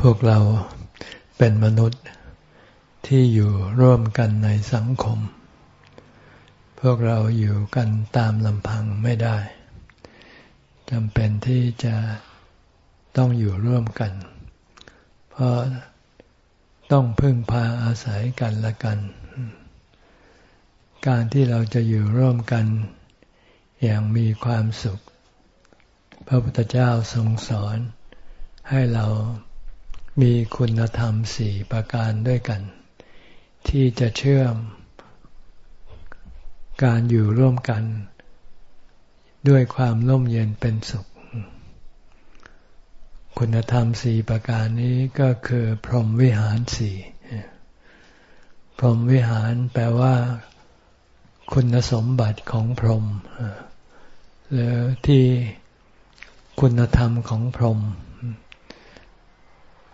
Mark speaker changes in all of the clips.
Speaker 1: พวกเราเป็นมนุษย์ที่อยู่ร่วมกันในสังคม พวกเราอยู่กันตามลำพังไม่ได้จำเป็นที่จะต้องอยู่ร่วมกัน เพราะต้องพึ่งพาอาศัยกันละกัน การที่เราจะอยู่ร่วมกันอย่างมีความสุข พระพุทธเจ้าทรงสอนให้เรา มีคุณธรรมสี่ประการด้วยกัน ที่จะเชื่อมการอยู่ร่วมกัน ด้วยความร่มเย็นเป็นสุข คุณธรรมสี่ประการนี้ก็คือพรหมวิหารสี่พรหมวิหารแปลว่า คุณสมบัติของพรหมหรือที่คุณธรรมของพรหม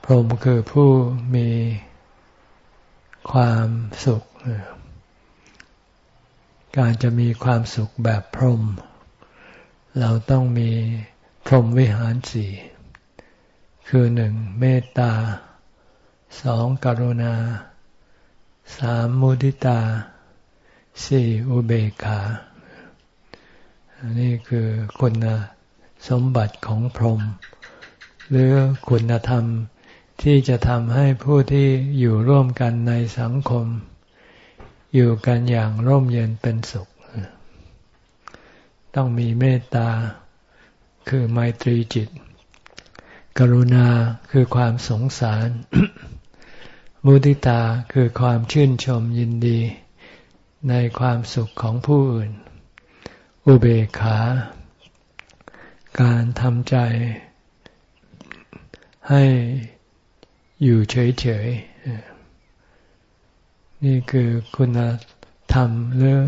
Speaker 1: พรหมคือผู้มีความสุข การจะมีความสุขแบบพรหมเราต้องมีพรหมวิหารสี่คือหนึ่งเมตตาสองกรุณาสามมุทิตาสี่อุเบกขาอันี่คือคุณสมบัติของพรหมหรือคุณธรรม ที่จะทำให้ผู้ที่อยู่ร่วมกันในสังคม อยู่กันอย่างร่มเย็นเป็นสุข ต้องมีเมตตาคือไมตรีจิต กรุณาคือความสงสาร มุติตาคือความชื่นชมยินดี ในความสุขของผู้อื่น อุเบกขา การทำใจให้ อยู่เฉยๆ นี่คือคุณธรรมหรือ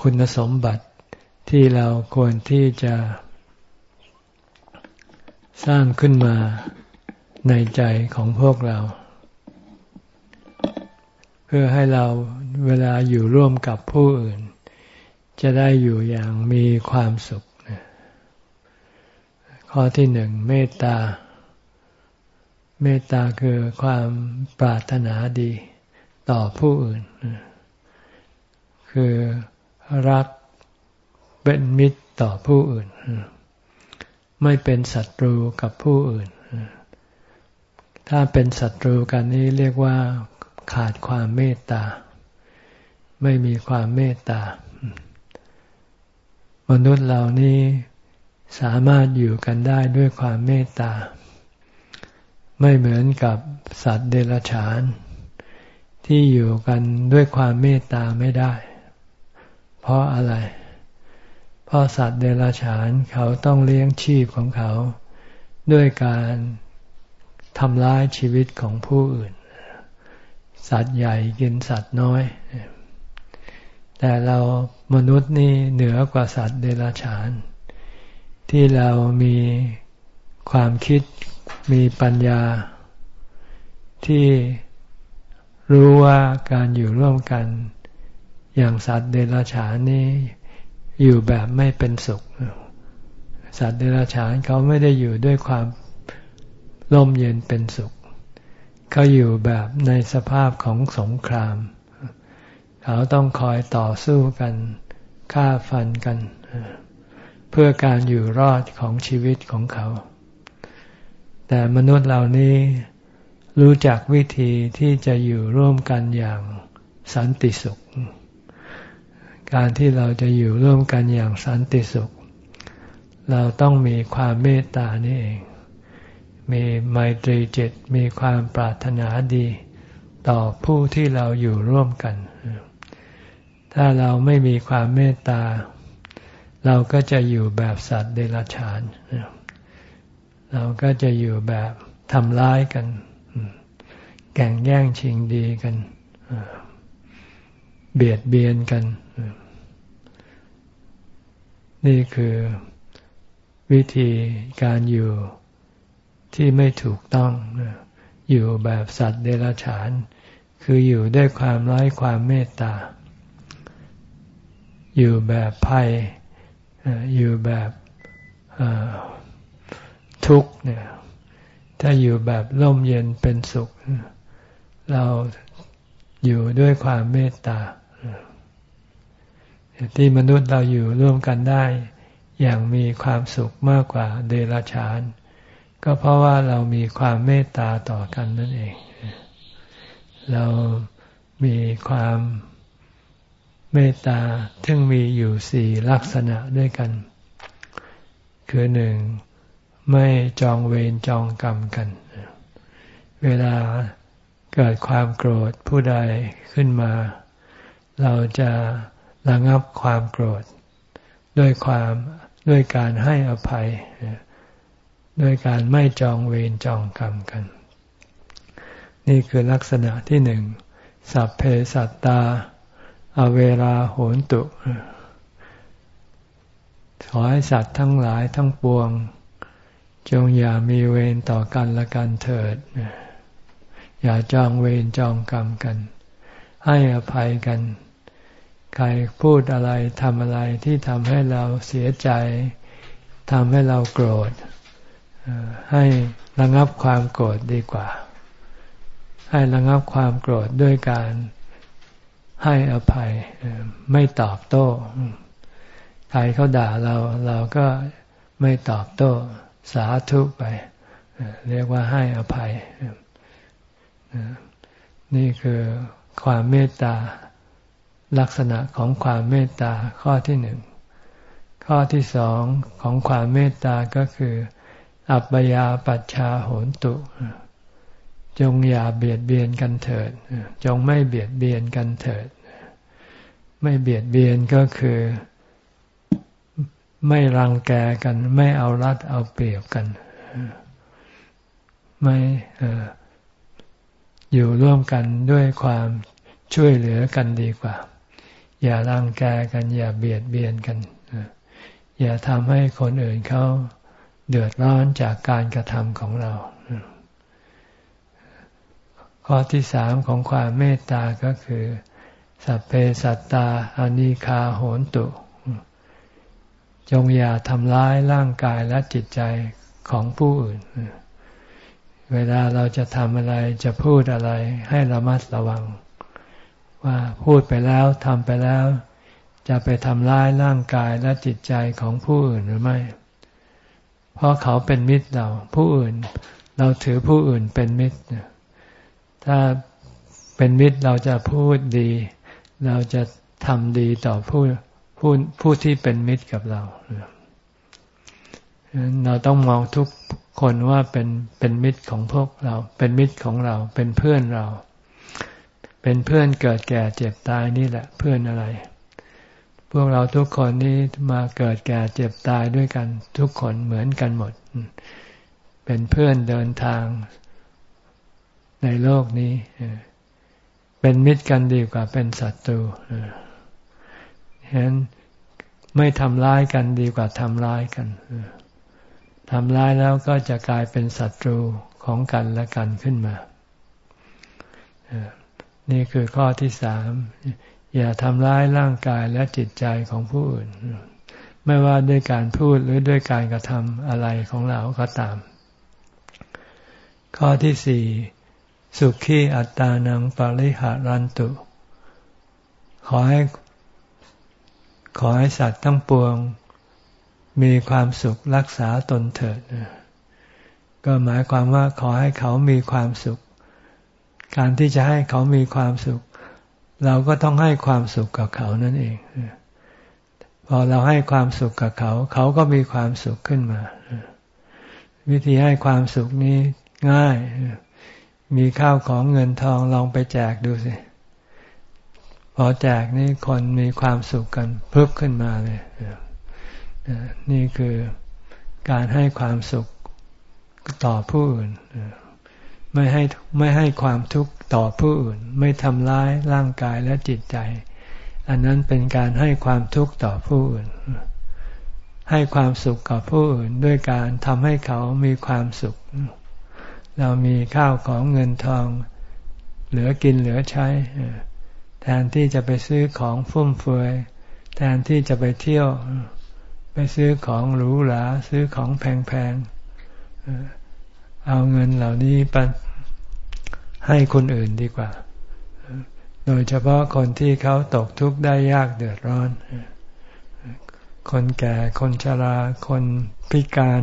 Speaker 1: คุณสมบัติที่เราควรที่จะสร้างขึ้นมาในใจของพวกเรา เพื่อให้เราเวลาอยู่ร่วมกับผู้อื่น จะได้อยู่อย่างมีความสุข ข้อที่หนึ่งเมตตา เมตตาคือความปรารถนาดีต่อผู้อื่น คือรักเป็นมิตรต่อผู้อื่น ไม่เป็นศัตรูกับผู้อื่น ถ้าเป็นศัตรูกันนี้เรียกว่าขาดความเมตตา ไม่มีความเมตตามนุษย์เหล่านี้สามารถอยู่กันได้ด้วยความเมตตา ไม่เหมือนกับสัตว์เดรัจฉาน ที่อยู่กันด้วยความเมตตาไม่ได้ เพราะอะไร เพราะสัตว์เดรัจฉานเขาต้องเลี้ยงชีพของเขา ด้วยการทำร้ายชีวิตของผู้อื่น สัตว์ใหญ่กินสัตว์น้อย แต่เรามนุษย์นี่เหนือกว่าสัตว์เดรัจฉาน ที่เรามีความคิด มีปัญญา ที่รู้ว่าการอยู่ร่วมกัน อย่างสัตว์เดรัจฉานนี้อยู่แบบไม่เป็นสุข สัตว์เดรัจฉานเขาไม่ได้อยู่ด้วยความร่มเย็นเป็นสุข เขาอยู่แบบในสภาพของสงคราม เขาต้องคอยต่อสู้กันฆ่าฟันกัน เพื่อการอยู่รอดของชีวิตของเขา แต่มนุษย์เหล่านี้รู้จักวิธีที่จะอยู่ร่วมกันอย่างสันติสุข การที่เราจะอยู่ร่วมกันอย่างสันติสุข เราต้องมีความเมตตานี่เอง มีไมตรีจิต มีความปรารถนาดี ต่อผู้ที่เราอยู่ร่วมกัน ถ้าเราไม่มีความเมตตา เราก็จะอยู่แบบสัตว์เดรัจฉานเเราก็จะอยู่แบบทำร้ายกัน แก่งแย่งชิงดีกัน เบียดเบียนกัน นี่คือวิธีการอยู่ที่ไม่ถูกต้อง อยู่แบบสัตว์เดรัจฉาน คืออยู่ด้วยความร้ายความเมตตา อยู่แบบภัย อยู่แบบ ทุกข์เนี่ยถ้าอยู่แบบร่มเย็นเป็นสุข เราอยู่ด้วยความเมตตาที่มนุษย์เราอยู่ร่วมกันได้ อย่างมีความสุขมากกว่าเดรัจฉาน ก็เพราะว่าเรามีความเมตตาต่อกันนั่นเอง เรามีความเมตตาทึ่งมีอยู่สี่ลักษณะด้วยกัน คือหนึ่ง ไม่จองเวรจองกรรมกัน เวลาเกิดความโกรธผู้ใดขึ้นมา เราจะระงับความโกรธ ด้วยความด้วยการให้อภัย ด้วยการไม่จองเวรจองกรรมกัน นี่คือลักษณะที่หนึ่ง สัพเพสัตตา อเวราโหนตุ ขอให้สัตว์ทั้งหลายทั้งปวง จงอย่ามีเวรต่อกันละกันเถิด อย่าจองเวรจองกรรมกัน ให้อภัยกัน ใครพูดอะไรทำอะไรที่ทำให้เราเสียใจทำให้เราโกรธ ให้ระงับความโกรธดีกว่า ให้ระงับความโกรธด้วยการให้อภัยไม่ตอบโต้ ใครเขาด่าเราเราก็ไม่ตอบโต้ สาธุไป เรียกว่าให้อภัย นี่คือความเมตตาลักษณะของความเมตตาข้อที่หนึ่ง ข้อที่สองของความเมตตาก็คือ อัปยาปัชชาโหนตุ จงอย่าเบียดเบียนกันเถิด จงไม่เบียดเบียนกันเถิด ไม่เบียดเบียนก็คือ ไม่รังแกกัน ไม่เอารัดเอาเปรียบกัน ไม่อยู่ร่วมกันด้วยความช่วยเหลือกันดีกว่า อย่ารังแกกัน อย่าเบียดเบียนกัน อย่าทำให้คนอื่นเขาเดือดร้อนจากการกระทำของเรา ข้อที่สามของความเมตตาก็คือ สัพเพสัตตาอนิคาโหนตุ จงอย่าทำร้ายร่างกายและจิตใจของผู้อื่น เวลาเราจะทำอะไรจะพูดอะไรให้ระมัดระวัง ว่าพูดไปแล้วทำไปแล้ว จะไปทำร้ายร่างกายและจิตใจของผู้อื่นหรือไม่ เพราะเขาเป็นมิตรเรา ผู้อื่น เราถือผู้อื่นเป็นมิตร ถ้าเป็นมิตรเราจะพูดดี เราจะทำดีต่อผู้ ผู้ผู้ที่เป็นมิตรกับเราเราต้องมองทุกคนว่าเป็นเป็นมิตรของพวกเรา เป็นมิตรของเรา เป็นเพื่อนเรา เป็นเพื่อนเกิดแก่เจ็บตายนี่แหละเพื่อนอะไร พวกเราทุกคนนี้มาเกิดแก่เจ็บตายด้วยกัน ทุกคนเหมือนกันหมด เป็นเพื่อนเดินทางในโลกนี้ เป็นมิตรกันดีกว่าเป็นศัตรู ฉะนั้นไม่ทำร้ายกันดีกว่าทำร้ายกันทำร้ายแล้วก็จะกลายเป็นศัตรูของกันและกันขึ้นมา นี่คือข้อที่สาม อย่าทำร้ายร่างกายและจิตใจของผู้อื่น ไม่ว่าด้วยการพูดหรือด้วยการกระทำอะไรของเราก็ตาม ข้อที่สี่ สุขีอัตตานังปริหารันตุ ขอให้ ขอให้สัตว์ทั้งปวง มีความสุขรักษาตนเถิด ก็หมายความว่าขอให้เขามีความสุข การที่จะให้เขามีความสุข เราก็ต้องให้ความสุขกับเขานั่นเอง พอเราให้ความสุขกับเขา เขาก็มีความสุขขึ้นมา วิธีให้ความสุขนี้ง่าย มีข้าวของเงินทองลองไปแจกดูสิ อแจกนี่คนมีความสุขกันเพิ่มขึ้นมาเลยนี่คือการให้ความสุขต่อผู้อื่นไม่ให้ไม่ให้ความทุกข์ต่อผู้อื่น ไม่ทำร้ายร่างกายและจิตใจ อันนั้นเป็นการให้ความทุกข์ต่อผู้อื่น ให้ความสุขกับผู้อื่น ด้วยการทำให้เขามีความสุข เรามีข้าวของเงินทอง เหลือกินเหลือใช้ แทนที่จะไปซื้อของฟุ่มเฟือย แทนที่จะไปเที่ยว ไปซื้อของหรูหรา ซื้อของแพงๆ เอาเงินเหล่านี้ไปให้คนอื่นดีกว่า โดยเฉพาะคนที่เขาตกทุกข์ได้ยากเดือดร้อน คนแก่ คนชรา คนพิการ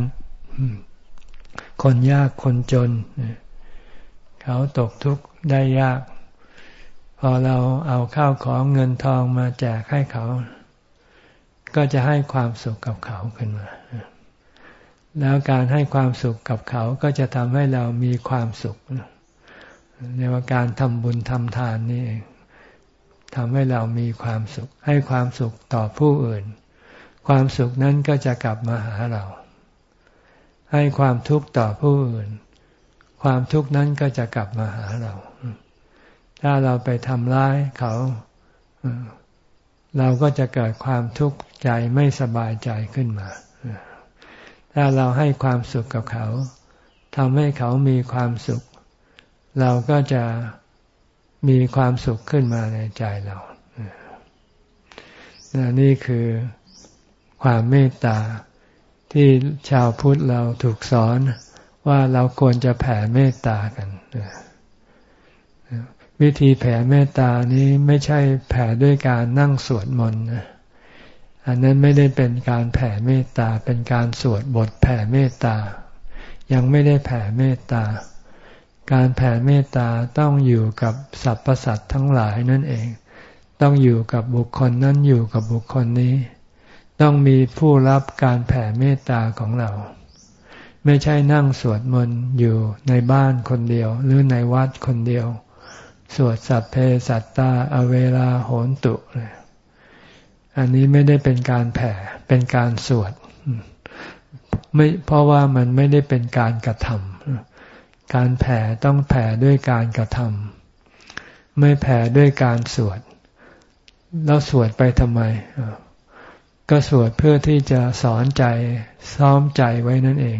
Speaker 1: คนยาก คนจน เขาตกทุกข์ได้ยาก พอเราเอาข้าวของเงินทองมาแจกให้เขา ก็จะให้ความสุขกับเขาขึ้นมา แล้วการให้ความสุขกับเขาก็จะทำให้เรามีความสุขในว่าการทำบุญทำทานนี่เองทำให้เรามีความสุข ให้ความสุขต่อผู้อื่น ความสุขนั้นก็จะกลับมาหาเรา ให้ความทุกข์ต่อผู้อื่น ความทุกข์นั้นก็จะกลับมาหาเรา ถ้าเราไปทำร้ายเขา เราก็จะเกิดความทุกข์ใจไม่สบายใจขึ้นมา ถ้าเราให้ความสุขกับเขาทำให้เขามีความสุข เราก็จะมีความสุขขึ้นมาในใจเรา นี่คือความเมตตาที่ชาวพุทธเราถูกสอนว่าเราควรจะแผ่เมตตากัน วิธีแผ่เมตตานี้ไม่ใช่แผ่ด้วยการนั่งสวดมนต์อันนั้นไม่ได้เป็นการแผ่เมตตาเป็นการสวดบทแผ่เมตตา ยังไม่ได้แผ่เมตตา การแผ่เมตตาต้องอยู่กับสรรพสัตว์ทั้งหลายนั่นเอง ต้องอยู่กับบุคคลนั้นอยู่กับบุคคลนี้ ต้องมีผู้รับการแผ่เมตตาของเรา ไม่ใช่นั่งสวดมนต์อยู่ในบ้านคนเดียว หรือในวัดคนเดียว สวดสัพเพสัตตา อเวลาโหนตุเลยอันนี้ไม่ได้เป็นการแผ่ เป็นการสวดไม่เพราะว่ามันไม่ได้เป็นการกระทำการแผ่ต้องแผ่ด้วยการกระทำไม่แผ่ด้วยการสวด แล้วสวดไปทำไม ก็สวดเพื่อที่จะสอนใจซ้อมใจไว้นั่นเอง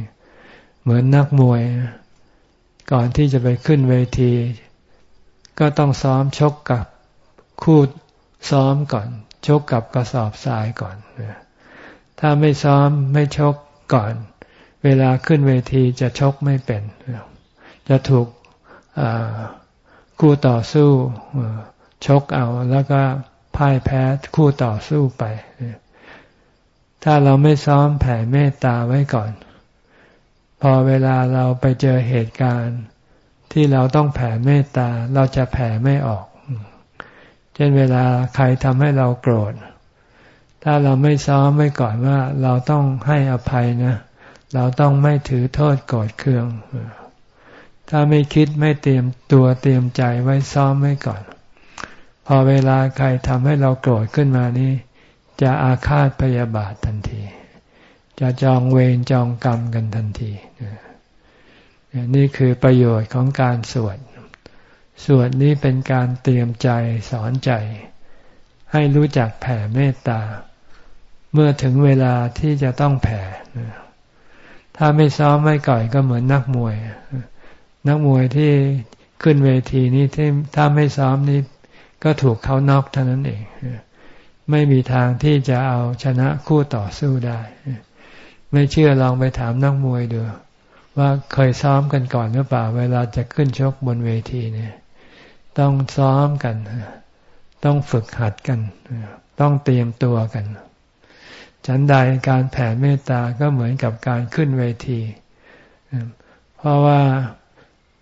Speaker 1: เหมือนนักมวย ก่อนที่จะไปขึ้นเวที ก็ต้องซ้อมชกกับคู่ซ้อมก่อน ชกกับกระสอบทรายก่อน ถ้าไม่ซ้อมไม่ชกก่อน เวลาขึ้นเวทีจะชกไม่เป็น จะถูกคู่ต่อสู้ชกเอาแล้วก็พ่ายแพ้คู่ต่อสู้ไป ถ้าเราไม่ซ้อมแผ่เมตตาไว้ก่อน พอเวลาเราไปเจอเหตุการณ์ ที่เราต้องแผ่เมตตาเราจะแผ่ไม่ออกช่นเวลาใครทำให้เราโกรธ ถ้าเราไม่ซ้อมไว้ก่อนว่าเราต้องให้อภัยนะ เราต้องไม่ถือโทษโกรธเคือง ถ้าไม่คิดไม่เตรียมตัวเตรียมใจไว้ซ้อมไว้ก่อน พอเวลาใครทำให้เราโกรธขึ้นมานี้ จะอาฆาตพยาบาททันที จะจองเวรจองกรรมกันทันที นี่คือประโยชน์ของการสวด สวดนี้เป็นการเตรียมใจสอนใจ ให้รู้จักแผ่เมตตา เมื่อถึงเวลาที่จะต้องแผ่ ถ้าไม่ซ้อมไม่ก่อยก็เหมือนนักมวย นักมวยที่ขึ้นเวทีนี้ที่ถ้าไม่ซ้อมนี้ก็ถูกเขาน็อกเท่านั้นเอง ไม่มีทางที่จะเอาชนะคู่ต่อสู้ได้ ไม่เชื่อลองไปถามนักมวยดู ว่าเคยซ้อมกันก่อนหรือเปล่า เวลาจะขึ้นชกบนเวทีเนี่ย ต้องซ้อมกัน ต้องฝึกหัดกัน ต้องเตรียมตัวกัน ฉันใดการแผ่เมตตาก็เหมือนกับการขึ้นเวที เพราะว่า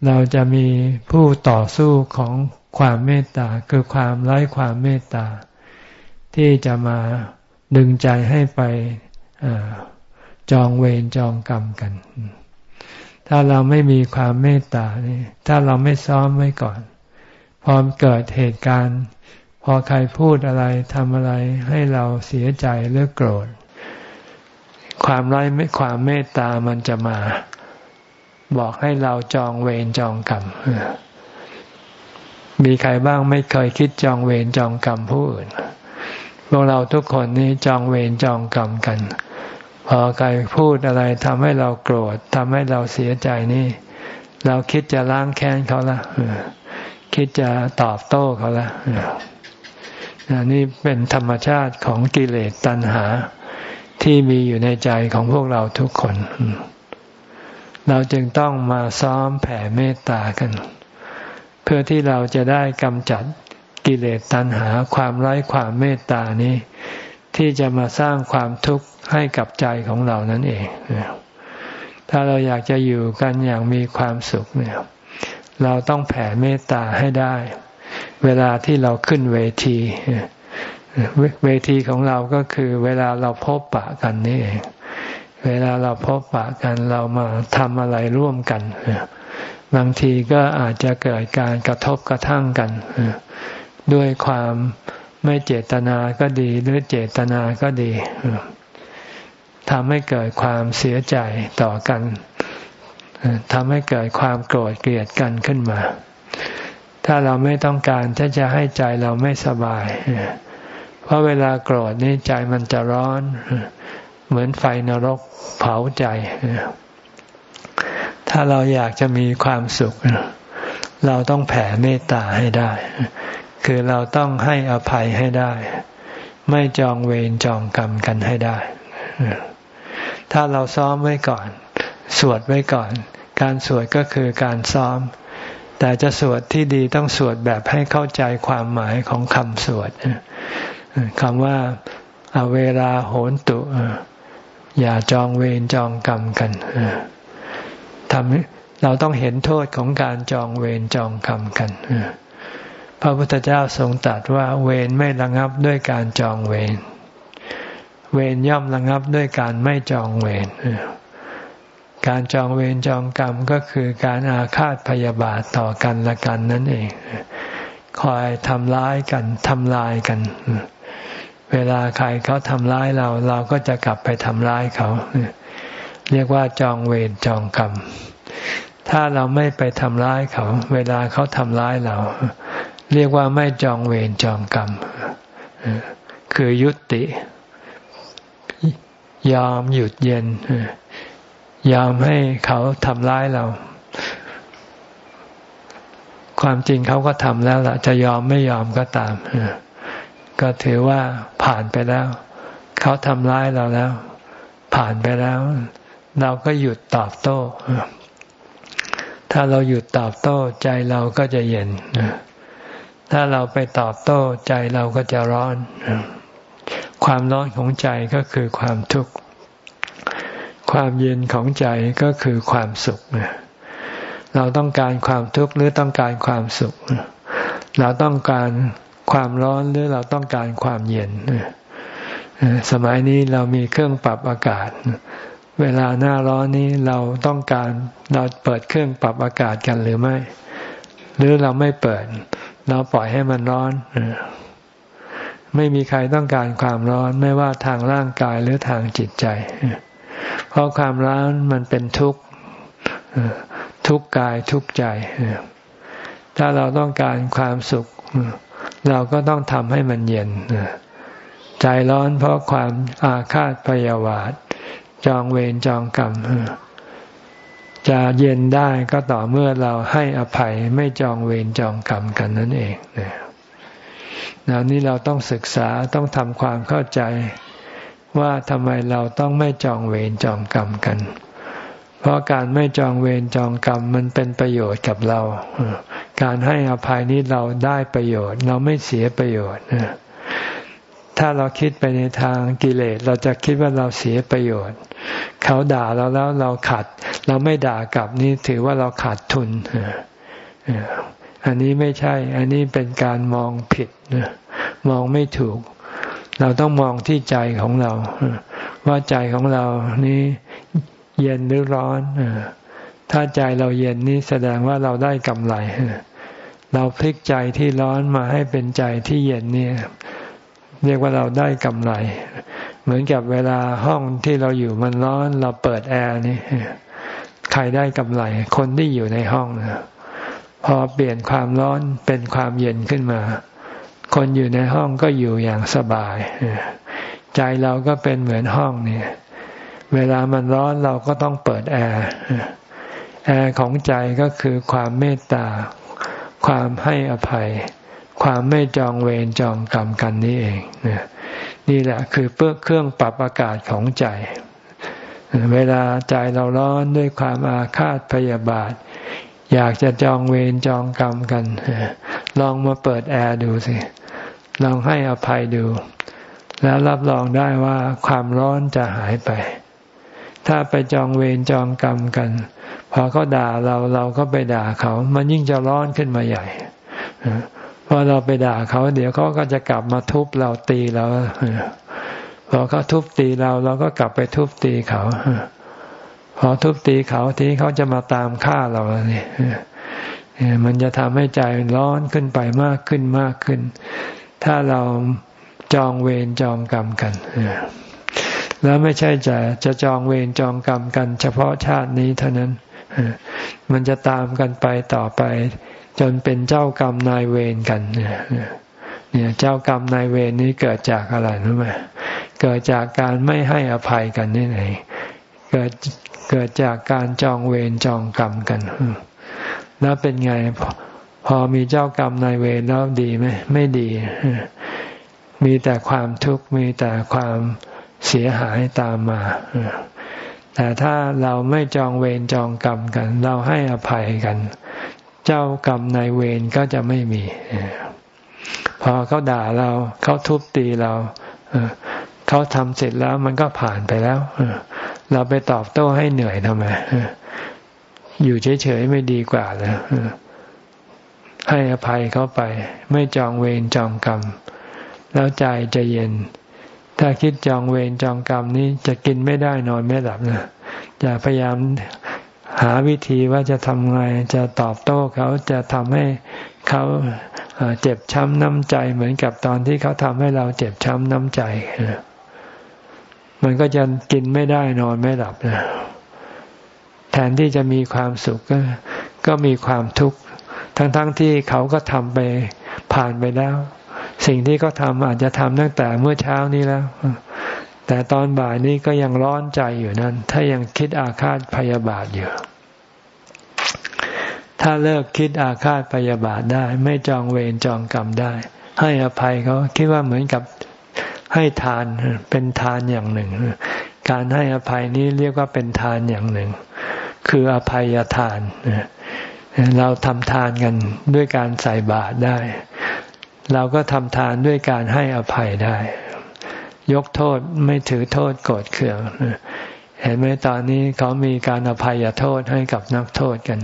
Speaker 1: เราจะมีผู้ต่อสู้ของความเมตตาคือความไร้ความเมตตา ที่จะมาดึงใจให้ไปอจองเวรจองกรรมกัน ถ้าเราไม่มีความเมตตานี่ถ้าเราไม่ซ้อมไว้ก่อน พอเกิดเหตุการณ์ พอใครพูดอะไรทำอะไรให้เราเสียใจหรือโกรธ ความไร้ไม่ความเมตตามันจะมา บอกให้เราจองเวรจองกรรมมีใครบ้างไม่เคยคิดจองเวรจองกรรมผู้อื่นพวกเราทุกคนนี้จองเวรจองกรรมกัน พอใครพูดอะไรทำให้เราโกรธทำให้เราเสียใจนี่ เราคิดจะล้างแค้นเขาละคิดจะตอบโต้เขาล้วนี่เป็นธรรมชาติของกิเลสตัณหา ที่มีอยู่ในใจของพวกเราทุกคน เราจึงต้องมาซ้อมแผ่เมตตากัน เพื่อที่เราจะได้กำจัดกิเลสตัณหาความไร้ความเมตตานี้ ที่จะมาสร้างความทุกข์ให้กับใจของเรานั่นเอง ถ้าเราอยากจะอยู่กันอย่างมีความสุขเนี่ย เราต้องแผ่เมตตาให้ได้ เวลาที่เราขึ้นเวที เวทีของเราก็คือเวลาเราพบปะกันนี่เอง เวลาเราพบปะกันเรามาทำอะไรร่วมกัน บางทีก็อาจจะเกิดการกระทบกระทั่งกัน ด้วยความ ไม่เจตนาก็ดี หรือเจตนาก็ดีทำให้เกิดความเสียใจต่อกันทำให้เกิดความโกรธเกลียดกันขึ้นมา ถ้าเราไม่ต้องการที่จะให้ใจเราไม่สบาย เพราะเวลาโกรธนี่ใจมันจะร้อน เหมือนไฟนรกเผาใจ ถ้าเราอยากจะมีความสุข เราต้องแผ่เมตตาให้ได้ คือเราต้องให้อภัยให้ได้ ไม่จองเวรจองกรรมกันให้ได้ ถ้าเราซ้อมไว้ก่อน สวดไว้ก่อน การสวดก็คือการซ้อม แต่จะสวดที่ดีต้องสวดแบบให้เข้าใจความหมายของคำสวดคำว่าอาเวลาโหนตุ อย่าจองเวรจองกรรมกันทำเราต้องเห็นโทษของการจองเวรจองกรรมกัน พระพุทธเจ้าทรงตรัสว่าเวรไม่ระงับด้วยการจองเวรเวรย่อมระงับด้วยการไม่จองเวรการจองเวรจองกรรมก็คือการอาฆาตพยาบาทต่อกันละกันนั่นเอง คอยทำร้ายกันทำลายกัน เวลาใครเขาทำร้ายเราเราก็จะกลับไปทำร้ายเขา เรียกว่าจองเวรจองกรรม ถ้าเราไม่ไปทำร้ายเขา เวลาเขาทำร้ายเรา เรียกว่าไม่จองเวรจองกรรม คือยุติ ยอมหยุดเย็น ยอมให้เขาทำร้ายเรา ความจริงเขาก็ทำแล้วล่ะ จะยอมไม่ยอมก็ตาม ก็ถือว่าผ่านไปแล้ว เขาทำร้ายเราแล้ว ผ่านไปแล้ว เราก็หยุดตอบโต้ ถ้าเราหยุดตอบโต้ใจเราก็จะเย็น ถ้าเราไปตอบโต้ใจเราก็จะร้อน ความร้อนของใจก็คือความทุกข์ ความเย็นของใจก็คือความสุข เราต้องการความทุกข์หรือต้องการความสุข เราต้องการความร้อนหรือเราต้องการความเย็น สมัยนี้เรามีเครื่องปรับอากาศ เวลาหน้าร้อนนี้เราต้องการเราเปิดเครื่องปรับอากาศกันหรือไม่ หรือเราไม่เปิด เราปล่อยให้มันร้อนไม่มีใครต้องการความร้อนไม่ว่าทางร่างกายหรือทางจิตใจ เพราะความร้อนมันเป็นทุกข์ทุกข์กายทุกข์ใจ ถ้าเราต้องการความสุข เราก็ต้องทำให้มันเย็น ใจร้อนเพราะความอาฆาตพยาบาท จองเวรจองกรรม จะเย็นได้ก็ต่อเมื่อเราให้อภัยไม่จองเวรจองกรรมกันนั่นเองนะนี่เราต้องศึกษาต้องทำความเข้าใจว่าทำไมเราต้องไม่จองเวรจองกรรมกัน เพราะการไม่จองเวรจองกรรมมันเป็นประโยชน์กับเรา การให้อภัยนี้เราได้ประโยชน์ เราไม่เสียประโยชน์ถ้าเราคิดไปในทางกิเลสเราจะคิดว่าเราเสียประโยชน์ เขาด่าเราแล้วเราขาด เราไม่ด่ากลับนี่ถือว่าเราขาดทุนอันนี้ไม่ใช่ อันนี้เป็นการมองผิดมองไม่ถูก เราต้องมองที่ใจของเรา ว่าใจของเรานี้เย็นหรือร้อนถ้าใจเราเย็นนี่แสดงว่าเราได้กำไรเราพลิกใจที่ร้อนมาให้เป็นใจที่เย็นเนี่ย เรียกว่าเราได้กำไร เหมือนกับเวลาห้องที่เราอยู่มันร้อนเราเปิดแอร์นี่ใครได้กำไร คนที่อยู่ในห้องนะพอเปลี่ยนความร้อนเป็นความเย็นขึ้นมา คนอยู่ในห้องก็อยู่อย่างสบาย ใจเราก็เป็นเหมือนห้องเนี่ย เวลามันร้อนเราก็ต้องเปิดแอร์แอร์ของใจก็คือความเมตตา ความให้อภัย ความไม่จองเวรจองกรรมกันนี่เองนี่ นี่แหละคือเพื่อเครื่องปรับอากาศของใจ เวลาใจเราร้อนด้วยความอาฆาตพยาบาท อยากจะจองเวรจองกรรมกัน ลองมาเปิดแอร์ดูสิ ลองให้อภัยดู แล้วรับรองได้ว่าความร้อนจะหายไป ถ้าไปจองเวรจองกรรมกัน พอเขาด่าเราเราก็ไปด่าเขา มันยิ่งจะร้อนขึ้นมาใหญ่ พอเราไปด่าเขาเดี๋ยวเขาก็จะกลับมาทุบเราตีเราพอเขาทุบตีเราเราก็กลับไปทุบตีเขาพอทุบตีเขาทีเขาจะมาตามฆ่าเราเนี่ยมันจะทำให้ใจร้อนขึ้นไปมากขึ้นมากขึ้น ถ้าเราจองเวรจองกรรมกันแล้วไม่ใช่จะจะจองเวรจองกรรมกัน เฉพาะชาตินี้เท่านั้นมันจะตามกันไปต่อไป จนเป็นเจ้ากรรมนายเวรกันเนี่ยเจ้ากรรมนายเวรนี้เกิดจากอะไรรู้ไหมเกิดจากการไม่ให้อภัยกันนี่ไหนเกิดเกิดจากการจองเวรจองกรรมกันแล้วเป็นไงพอมีเจ้ากรรมนายเวรแล้วดีไหมไม่ดี มีแต่ความทุกข์มีแต่ความเสียหายตามมาแต่ถ้าเราไม่จองเวรจองกรรมกัน เราให้อภัยกัน เจ้ากรรมนายเวรก็จะไม่มี พอเขาด่าเราเขาทุบตีเราเขาทำเสร็จแล้วมันก็ผ่านไปแล้วเราไปตอบโต้ให้เหนื่อยทำไมอยู่เฉยๆไม่ดีกว่าเลยให้อภัยเขาไป ไม่จองเวรจองกรรม แล้วใจจะเย็น ถ้าคิดจองเวรจองกรรมนี้จะกินไม่ได้นอนไม่หลับนะจะพยายาม หาวิธีว่าจะทำไงจะตอบโต้เขาจะทำให้เขาเจ็บช้ำน้ำใจเหมือนกับตอนที่เขาทำให้เราเจ็บช้ำน้ำใจ มันก็จะกินไม่ได้นอนไม่หลับนะแทนที่จะมีความสุขก็ก็มีความทุกข์ทั้งๆทที่เขาก็ทำไปผ่านไปแล้ว สิ่งที่เขาทำอาจจะทำตั้งแต่เมื่อเช้านี้แล้ว แต่ตอนบ่ายนี้ก็ยังร้อนใจอยู่นั่น ถ้ายังคิดอาฆาตพยาบาทอยู่ ถ้าเลิกคิดอาฆาตพยาบาทได้ ไม่จองเวรจองกรรมได้ ให้อภัยเขาคิดว่าเหมือนกับให้ทานเป็นทานอย่างหนึ่ง การให้อภัยนี้เรียกว่าเป็นทานอย่างหนึ่ง คืออภัยทาน เราทำทานกันด้วยการใส่บาตรได้ เราก็ทำทานด้วยการให้อภัยได้ ยกโทษไม่ถือโทษโกรธเคืองเห็นไหมตอนนี้เขามีการอภัยโทษให้กับนักโทษกัน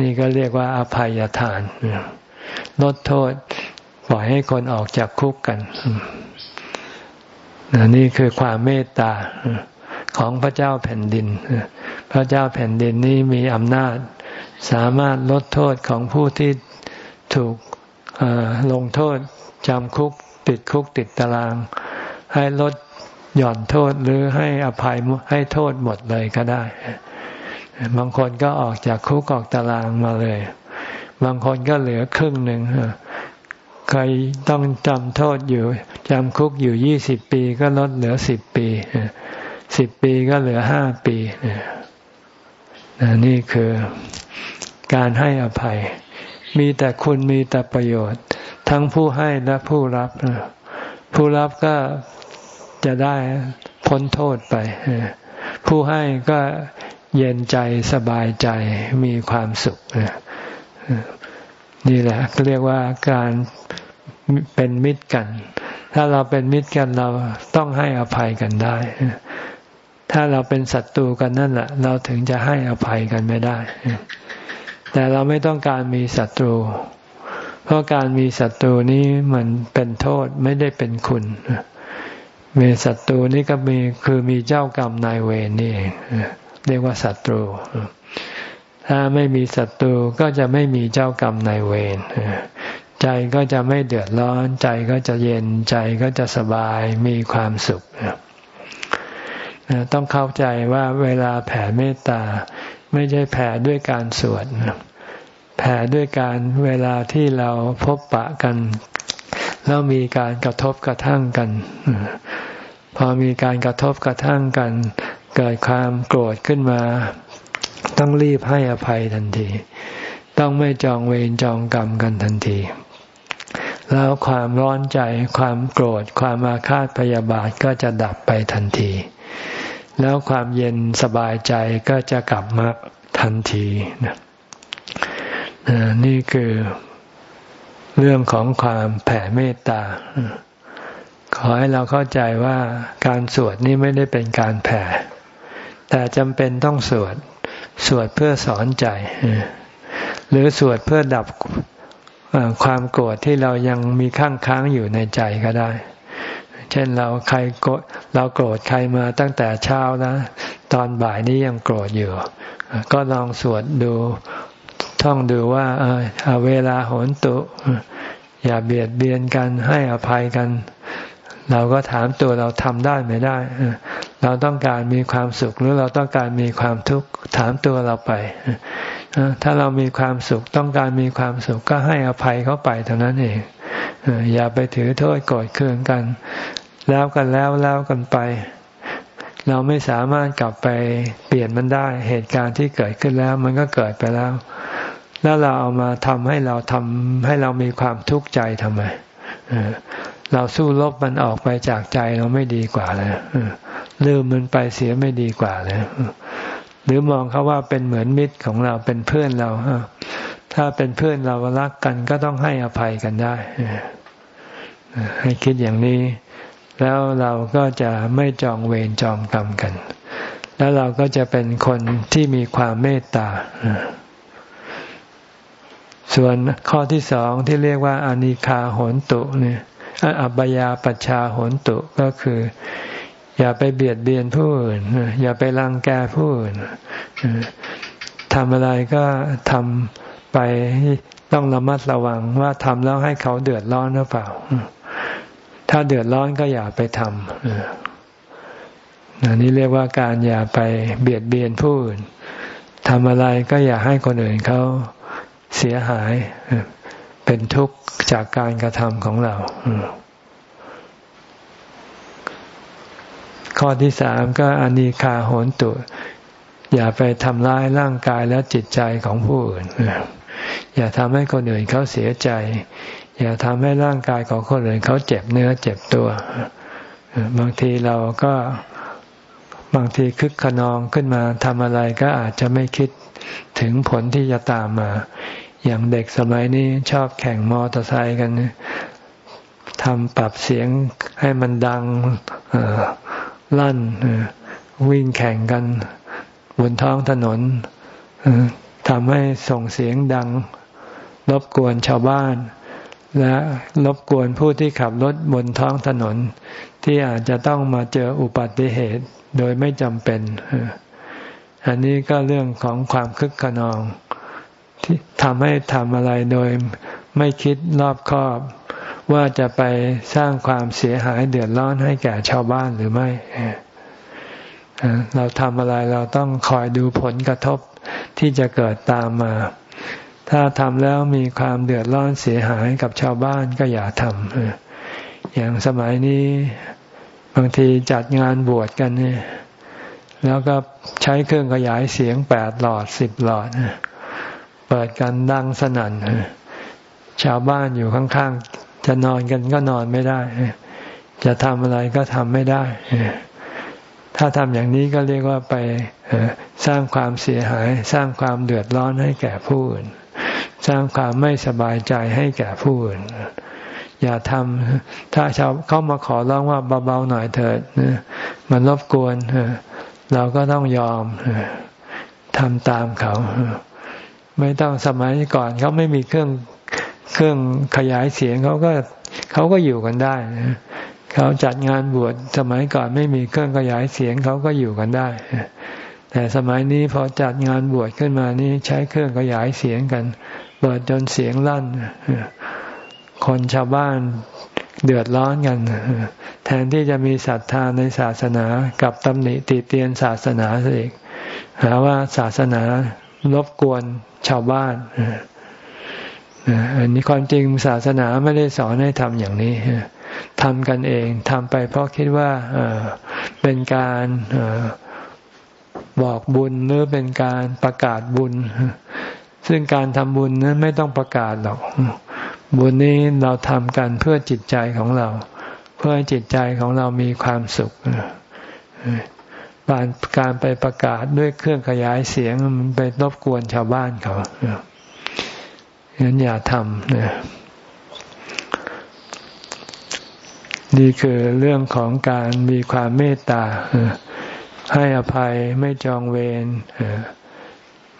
Speaker 1: นี่ก็เรียกว่าอภัยทานลดโทษปล่อยให้คนออกจากคุกกันนี่คือความเมตตาของพระเจ้าแผ่นดิน พระเจ้าแผ่นดินนี้มีอำนาจ สามารถลดโทษของผู้ที่ถูกลงโทษจำคุกติดคุกติดตาราง ให้ลดหย่อนโทษหรือให้อภัยให้โทษหมดเลยก็ได้ บางคนก็ออกจากคุกออกตารางมาเลย บางคนก็เหลือครึ่งหนึ่งเคยต้องจำโทษอยู่จำคุกอยู่ยี่สิบปีก็ลดเหลือสิบปีสิบปีก็เหลือห้าปีนี่คือการให้อภัย มีแต่คุณมีแต่ประโยชน์ ทั้งผู้ให้และผู้รับ ผู้รับก็ จะได้พ้นโทษไป ผู้ให้ก็เย็นใจสบายใจมีความสุขนี่แหละเรียกว่าการเป็นมิตรกัน ถ้าเราเป็นมิตรกันเราต้องให้อภัยกันได้ ถ้าเราเป็นศัตรูกันนั่นแหละเราถึงจะให้อภัยกันไม่ได้ แต่เราไม่ต้องการมีศัตรู เพราะการมีศัตรูนี้มันเป็นโทษไม่ได้เป็นคุณ มีศัตรูนี่ก็มีคือมีเจ้ากรรมนายเวรนี่เรียกว่าศัตรู ถ้าไม่มีศัตรูก็จะไม่มีเจ้ากรรมนายเวรใจก็จะไม่เดือดร้อน ใจก็จะเย็นใจก็จะสบายมีความสุขต้องเข้าใจว่าเวลาแผ่เมตตาไม่ใช่แผ่ด้วยการสวดแผ่ด้วยการเวลาที่เราพบปะกัน แล้วมีการกระทบกระทั่งกัน พอมีการกระทบกระทั่งกัน เกิดความโกรธขึ้นมา ต้องรีบให้อภัยทันที ต้องไม่จองเวรจองกรรมกันทันที แล้วความร้อนใจความโกรธ ความอาฆาตพยาบาทก็จะดับไปทันที แล้วความเย็นสบายใจก็จะกลับมาทันทีนะนี่คือเรื่องของความแผ่เมตตา ขอให้เราเข้าใจว่าการสวดนี่ไม่ได้เป็นการแผ่ แต่จำเป็นต้องสวด สวดเพื่อสอนใจ หรือสวดเพื่อดับความโกรธที่เรายังมีข้างค้างอยู่ในใจก็ได้ เช่นเราใครโกรธเราโกรธใครมาตั้งแต่เช้าแล้วตอนบ่ายนี้ยังโกรธอยู่ ก็ลองสวดดูท่องดูว่าเวลาโหนตุ อย่าเบียดเบียนกันให้อภัยกัน เราก็ถามตัวเราทำได้ไม่ได้ เราต้องการมีความสุขหรือเราต้องการมีความทุกข์ถามตัวเราไป ถ้าเรามีความสุขต้องการมีความสุขก็ให้อภัยเขาไปเท่านั้นเองอย่าไปถือโทษโกรธเคืองกัน แล้วกันแล้วแล้วกันไป เราไม่สามารถกลับไปเปลี่ยนมันได้ เหตุการณ์ที่เกิดขึ้นแล้ว มันก็เกิดไปแล้ว แล้วเราเอามาทำให้เราทำให้เรามีความทุกข์ใจทำไม เราสู้ลบมันออกไปจากใจเราไม่ดีกว่าเลยลืมมันไปเสียไม่ดีกว่าเลยหรือมองเขาว่าเป็นเหมือนมิตรของเราเป็นเพื่อนเราถ้าเป็นเพื่อนเรารักกันก็ต้องให้อภัยกันได้ให้คิดอย่างนี้ แล้วเราก็จะไม่จองเวรจองกรรมกัน แล้วเราก็จะเป็นคนที่มีความเมตตาส่วนข้อที่สองที่เรียกว่าอนิคาโหนตุเนี่ย อัปยาปัชชาโหนตุก็คือ อย่าไปเบียดเบียนผู้อื่น อย่าไปรังแกผู้อื่นทำอะไรก็ทำไปต้องระมัดระวังว่าทำแล้วให้เขาเดือดร้อนหรือเปล่า ถ้าเดือดร้อนก็อย่าไปทำนี่เรียกว่าการอย่าไปเบียดเบียนผู้อื่นทำอะไรก็อย่าให้คนอื่นเขาเสียหาย เป็นทุกข์จากการกระทำของเรา ข้อที่สามก็อนิคาโหนตุ อย่าไปทำร้ายร่างกายและจิตใจของผู้อื่น อย่าทำให้คนอื่นเขาเสียใจ อย่าทำให้ร่างกายของคนอื่นเขาเจ็บเนื้อเจ็บตัว บางทีเราก็บางทีคึกขนองขึ้นมาทำอะไรก็อาจจะไม่คิดถึงผลที่จะตามมา อย่างเด็กสมัยนี้ชอบแข่งมอเตอร์ไซค์กันทำปรับเสียงให้มันดังลั่นวิ่งแข่งกัน บนท้องถนนทำให้ส่งเสียงดัง รบกวนชาวบ้าน และรบกวนผู้ที่ขับรถบนท้องถนน ที่อาจจะต้องมาเจออุบัติเหตุโดยไม่จำเป็น อันนี้ก็เรื่องของความคึกขนอง ที่ทำให้ทำอะไรโดยไม่คิดรอบคอบ ว่าจะไปสร้างความเสียหายเดือดร้อนให้แก่ชาวบ้านหรือไม่เราทำอะไรเราต้องคอยดูผลกระทบที่จะเกิดตามมา ถ้าทำแล้วมีความเดือดร้อนเสียหายกับชาวบ้านก็อย่าทำอย่างสมัยนี้บางทีจัดงานบวชกันเนี่ยแล้วก็ใช้เครื่องขยายเสียงแปดหลอดสิบหลอด เปิดกันดังสนั่นชาวบ้านอยู่ข้างๆ จะนอนกันก็นอนไม่ได้ จะทำอะไรก็ทำไม่ได้ ถ้าทำอย่างนี้ก็เรียกว่าไปสร้างความเสียหาย สร้างความเดือดร้อนให้แก่ผู้อื่น สร้างความไม่สบายใจให้แก่ผู้อื่น อย่าทำถ้าชาวเขามาขอร้องว่าเบาๆหน่อยเถิดมันรบกวนเราก็ต้องยอมทำตามเขา ไม่ต้องสมัยก่อนเขาไม่มีเครื่องเครื่องขยายเสียงเขาก็เขาก็อยู่กันได้เขาจัดงานบวชสมัยก่อนไม่มีเครื่องขยายเสียงเขาก็อยู่กันได้แต่สมัยนี้พอจัดงานบวชขึ้นมานี่ใช้เครื่องขยายเสียงกัน เปิดจนเสียงลั่น คนชาวบ้านเดือดร้อนกัน แทนที่จะมีศรัทธาในศาสนากับตำหนิติเตียนศาสนาสิหาว่าศาสนา รบกวนชาวบ้านอันนี้ความจริงศาสนาไม่ได้สอนให้ทำอย่างนี้ทำกันเองทำไปเพราะคิดว่าเป็นการบอกบุญหรือเป็นการประกาศบุญ ซึ่งการทำบุญนั้นไม่ต้องประกาศหรอก บุญนี้เราทำกันเพื่อจิตใจของเรา เพื่อให้จิตใจของเรามีความสุข การการไปประกาศด้วยเครื่องขยายเสียงมันไปรบกวนชาวบ้านเขางั้นอย่าทำนะนี่คือเรื่องของการมีความเมตตา ให้อภัยไม่จองเวร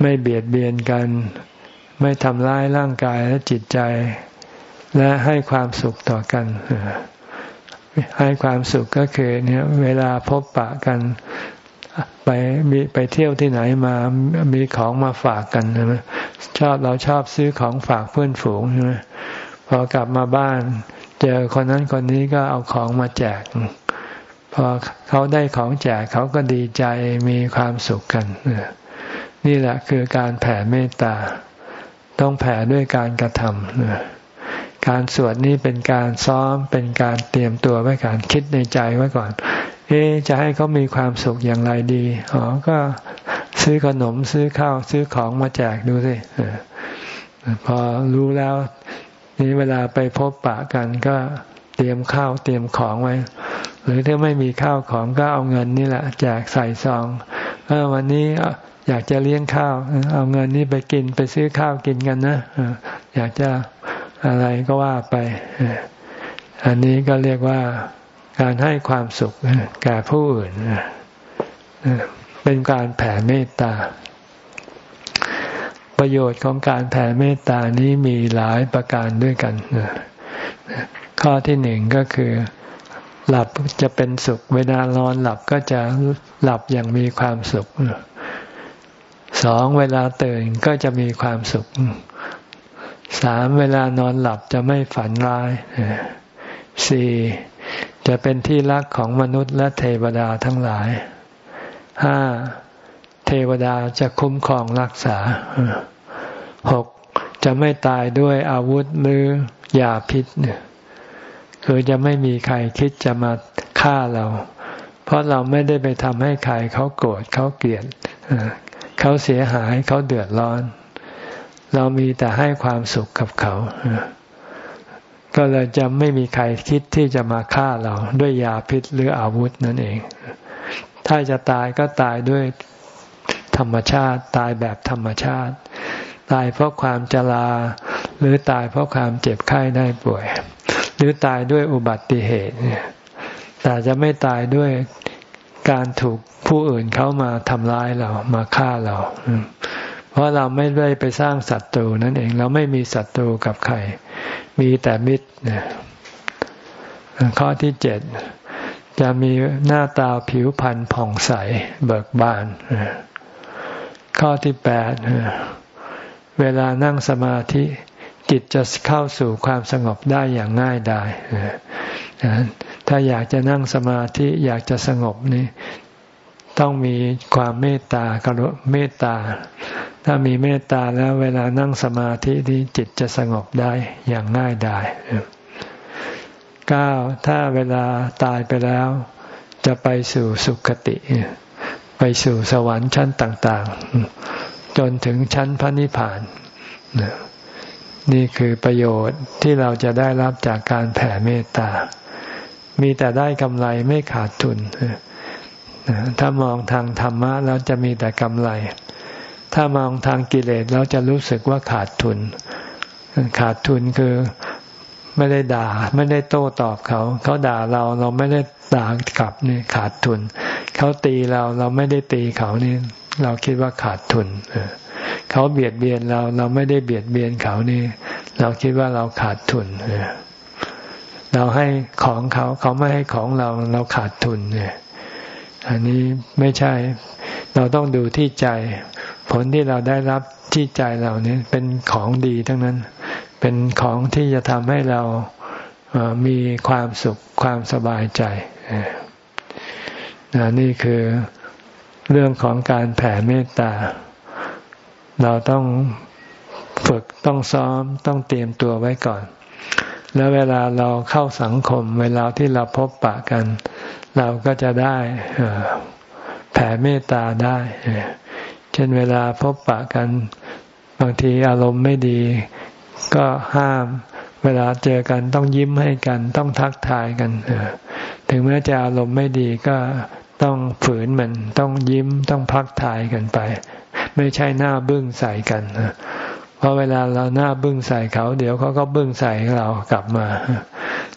Speaker 1: ไม่เบียดเบียนกัน ไม่ทำร้ายร่างกายและจิตใจ และให้ความสุขต่อกันให้ความสุขก็คือเนี่ยเวลาพบปะกัน ไปมีไปเที่ยวที่ไหนมามีของมาฝากกันใช่ไหมชอบเราชอบซื้อของฝากเพื่อนฝูงใช่ไหมพอกลับมาบ้าน เจอคนนั้นคนนี้ก็เอาของมาแจก พอเขาได้ของแจกเขาก็ดีใจมีความสุขกัน นี่แหละคือการแผ่เมตตา ต้องแผ่ด้วยการกระทำการสวดนี้เป็นการซ้อมเป็นการเตรียมตัวไว้การคิดในใจไว้ก่อน เอ๊จะให้เขามีความสุขอย่างไรดีอ๋อก็ซื้อขนมซื้อข้าวซื้อของมาแจกดูสิพอรู้แล้ว นี่เวลาไปพบปะกันก็เตรียมข้าวเตรียมของไว้ หรือถ้าไม่มีข้าวของก็เอาเงินนี่แหละแจกใส่ซองเออวันนี้อยากจะเลี้ยงข้าว เอาเงินนี้ไปกินไปซื้อข้าวกินกันนะอยากจะอะไรก็ว่าไปอันนี้ก็เรียกว่า การให้ความสุขแก่ผู้อื่นเป็นการแผ่เมตตา ประโยชน์ของการแผ่เมตตานี้มีหลายประการด้วยกันข้อที่หนึ่งก็คือ หลับจะเป็นสุข เวลานอนหลับก็จะหลับอย่างมีความสุขสองเวลาตื่นก็จะมีความสุขสามเวลานอนหลับจะไม่ฝันร้ายสี่ จะเป็นที่รักของมนุษย์และเทวดาทั้งหลายห้าเทวดาจะคุ้มครองรักษาหกจะไม่ตายด้วยอาวุธหรือยาพิษเนี่ยคือจะไม่มีใครคิดจะมาฆ่าเรา เพราะเราไม่ได้ไปทำให้ใครเขาโกรธเขาเกลียดเขาเสียหายเขาเดือดร้อน เรามีแต่ให้ความสุขกับเขา ก็เลยจะไม่มีใครคิดที่จะมาฆ่าเราด้วยยาพิษหรืออาวุธนั่นเอง ถ้าจะตายก็ตายด้วยธรรมชาติ ตายแบบธรรมชาติ ตายเพราะความจราหรือตายเพราะความเจ็บไข้ได้ป่วย หรือตายด้วยอุบัติเหตุแต่จะไม่ตายด้วยการถูกผู้อื่นเขามาทำร้ายเรามาฆ่าเรา เพราะเราไม่ได้ไปสร้างศัตรูนั่นเอง เราไม่มีศัตรูกับใคร มีแต่มิตรข้อที่เจ็ดจะมีหน้าตาผิวพรรณผ่องใสเบิกบาน ข้อที่แปดเวลานั่งสมาธิจิตจะเข้าสู่ความสงบได้อย่างง่ายดายถ้าอยากจะนั่งสมาธิอยากจะสงบนี่ ต้องมีความเมตตากรุเมตตา ถ้ามีเมตตาแล้วเวลานั่งสมาธิที่จิตจะสงบได้อย่างง่ายดายเก้าถ้าเวลาตายไปแล้ว จะไปสู่สุคติ ไปสู่สวรรค์ชั้นต่าง ๆ จนถึงชั้นพระนิพพานนี่คือประโยชน์ที่เราจะได้รับจากการแผ่เมตตา มีแต่ได้กำไรไม่ขาดทุน ถ้ามองทางธรรมะแล้วจะมีแต่กำไร ถ้ามองทางกิเลสแล้วจะรู้สึกว่าขาดทุน ขาดทุนคือไม่ได้ด่า ไม่ได้โต้ตอบเขา เขาด่าเราเราไม่ได้ด่ากลับนี่ขาดทุน เขาตีเราเราไม่ได้ตีเขานี่เราคิดว่าขาดทุนเขาเบียดเบียนเราเราไม่ได้เบียดเบียนเขานี่ เราคิดว่าเราขาดทุนเราให้ของเขาเขาไม่ให้ของเราเราขาดทุนเนี่ย อันนี้ไม่ใช่ เราต้องดูที่ใจ ผลที่เราได้รับที่ใจเราเนี่ยเป็นของดีทั้งนั้น เป็นของที่จะทำให้เรามีความสุขความสบายใจนี่คือเรื่องของการแผ่เมตตา เราต้องฝึกต้องซ้อมต้องเตรียมตัวไว้ก่อน แล้วเวลาเราเข้าสังคม เวลาที่เราพบปะกัน เราก็จะได้แผ่เมตตาได้ เช่นเวลาพบปะกัน บางทีอารมณ์ไม่ดี ก็ห้าม เวลาเจอกันต้องยิ้มให้กัน ต้องทักทายกัน ถึงแม้จะอารมณ์ไม่ดีก็ต้องฝืนมัน ต้องยิ้มต้องพักถ่ายกันไป ไม่ใช่หน้าบึ้งใส่กัน เพราะเวลาเราหน้าบึ้งใส่เขา เดี๋ยวเขาก็บึ้งใส่เรากลับมา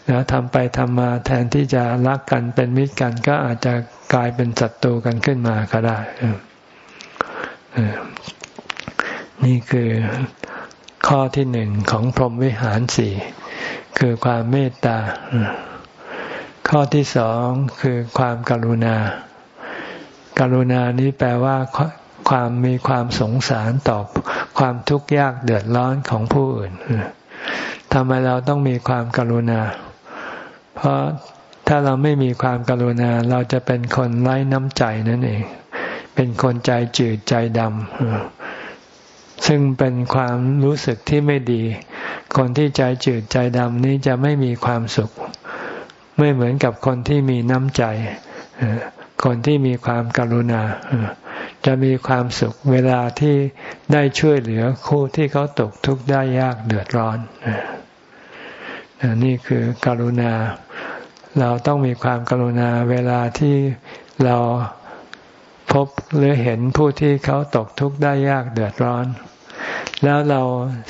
Speaker 1: แล้วทำไปทำมาแทนที่จะรักกันเป็นมิตรกันก็อาจจะกลายเป็นศัตรูกันขึ้นมาก็ได้นี่คือข้อที่หนึ่งของพรหมวิหารสี่คือความเมตตา ข้อที่สองคือความกรุณา กรุณานี้แปลว่า ความมีความสงสารต่อความทุกข์ยากเดือดร้อนของผู้อื่นทำไมเราต้องมีความกรุณา เพราะถ้าเราไม่มีความกรุณาเราจะเป็นคนไร้น้ำใจนั่นเอง เป็นคนใจจืดใจดำซึ่งเป็นความรู้สึกที่ไม่ดี คนที่ใจจืดใจดำนี้จะไม่มีความสุข ไม่เหมือนกับคนที่มีน้ำใจคนที่มีความกรุณา จะมีความสุขเวลาที่ได้ช่วยเหลือคู่ที่เขาตกทุกข์ได้ยากเดือดร้อนนี่คือกรุณา เราต้องมีความกรุณาเวลาที่เราพบหรือเห็นผู้ที่เขาตกทุกข์ได้ยากเดือดร้อน แล้วเรา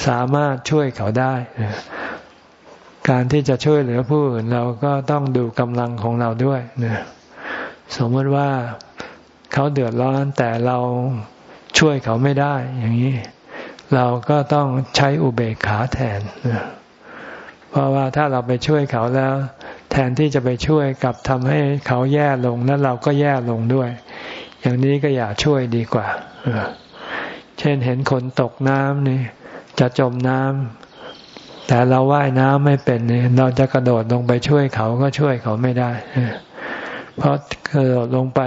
Speaker 1: สามารถช่วยเขาได้ การที่จะช่วยเหลือผู้อื่นเราก็ต้องดูกำลังของเราด้วยสมมติว่า เขาเดือดร้อนแต่เราช่วยเขาไม่ได้อย่างนี้ เราก็ต้องใช้อุเบกขาแทน เพราะว่าถ้าเราไปช่วยเขาแล้ว แทนที่จะไปช่วยกับทำให้เขาแย่ลงแล้วเราก็แย่ลงด้วย อย่างนี้ก็อย่าช่วยดีกว่าเช่นเห็นคนตกน้ำนี่ จะจมน้ำแต่เราว่ายน้ำไม่เป็นนี่เราจะกระโดดลงไปช่วยเขาก็ช่วยเขาไม่ได้ เพราะกระโดดลงไป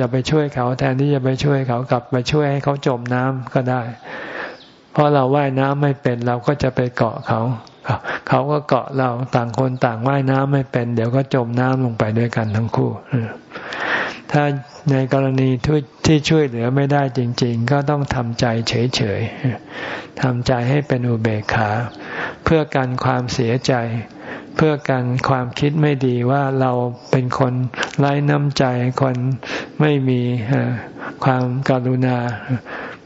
Speaker 1: จะไปช่วยเขาแทนที่จะไปช่วยเขากลับไปช่วยให้เขาจมน้ำก็ได้ เพราะเราว่ายน้ำไม่เป็นเราก็จะไปเกาะเขา เขาก็เกาะเราต่างคนต่างว่ายน้ำไม่เป็น เดี๋ยวก็จมน้ำลงไปด้วยกันทั้งคู่ถ้าในกรณีที่ช่วยเหลือไม่ได้จริง ๆ ก็ต้องทำใจเฉยๆทำใจให้เป็นอุเบกขา เพื่อกันความเสียใจ เพื่อกันความคิดไม่ดีว่าเราเป็นคนไร้น้ำใจคนไม่มีความกรุณา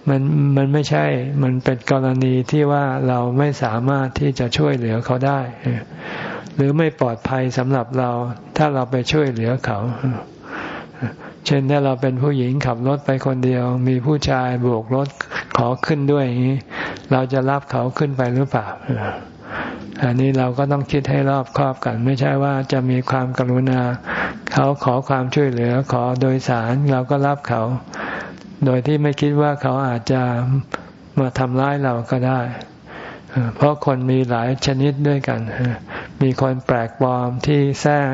Speaker 1: มันมันไม่ใช่ มันเป็นกรณีที่ว่าเราไม่สามารถที่จะช่วยเหลือเขาได้ หรือไม่ปลอดภัยสำหรับเรา ถ้าเราไปช่วยเหลือเขา เช่นถ้าเราเป็นผู้หญิงขับรถไปคนเดียว มีผู้ชายโบกรถขอขึ้นด้วยอย่างนี้ เราจะรับเขาขึ้นไปหรือเปล่า อันนี้เราก็ต้องคิดให้รอบครอบกัน ไม่ใช่ว่าจะมีความกรุณา เขาขอความช่วยเหลือขอโดยสารเราก็รับเขา โดยที่ไม่คิดว่าเขาอาจจะมาทำร้ายเราก็ได้ เพราะคนมีหลายชนิดด้วยกัน มีคนแปลกปลอมที่แซง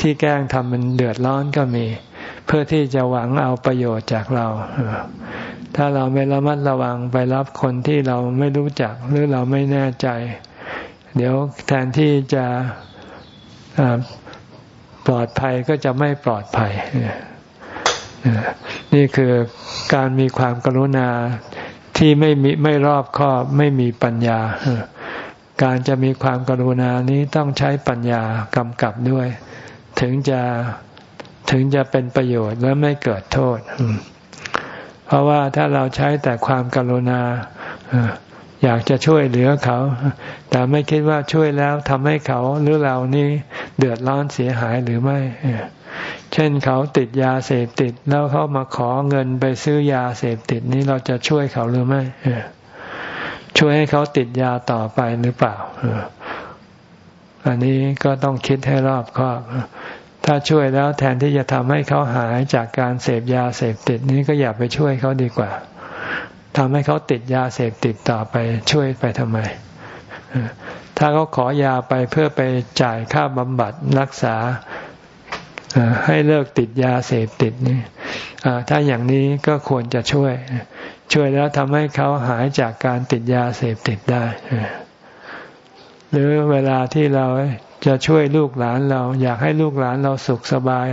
Speaker 1: ที่แกล้งทำมันเดือดร้อนก็มี เพื่อที่จะหวังเอาประโยชน์จากเรา ถ้าเราไม่ระมัดระวังไปรับคนที่เราไม่รู้จักหรือเราไม่แน่ใจ เดี๋ยวแทนที่จะปลอดภัยก็จะไม่ปลอดภัย นี่คือการมีความกรุณาที่ไม่มีไม่รอบคอบไม่มีปัญญา การจะมีความกรุณานี้ต้องใช้ปัญญากำกับด้วย ถึงจะถึงจะเป็นประโยชน์และไม่เกิดโทษ เพราะว่าถ้าเราใช้แต่ความกรุณา อยากจะช่วยเหลือเขา แต่ไม่คิดว่าช่วยแล้วทำให้เขาหรือเรานี่เดือดร้อนเสียหายหรือไม่ เช่นเขาติดยาเสพติดแล้วเขามาขอเงินไปซื้อยาเสพติดนี้เราจะช่วยเขาหรือไม่ช่วยให้เขาติดยาต่อไปหรือเปล่าอันนี้ก็ต้องคิดให้รอบคอบถ้าช่วยแล้วแทนที่จะทำให้เขาหายจากการเสพยาเสพติดนี้ก็อย่าไปช่วยเขาดีกว่า ทำให้เขาติดยาเสพติดต่อไปช่วยไปทำไม ถ้าเขาขอยาไปเพื่อไปจ่ายค่าบำบัดรักษาให้เลิกติดยาเสพติดนี่ถ้าอย่างนี้ก็ควรจะช่วย ช่วยแล้วทำให้เขาหายจากการติดยาเสพติดได้ หรือเวลาที่เราจะช่วยลูกหลานเรา อยากให้ลูกหลานเราสุขสบาย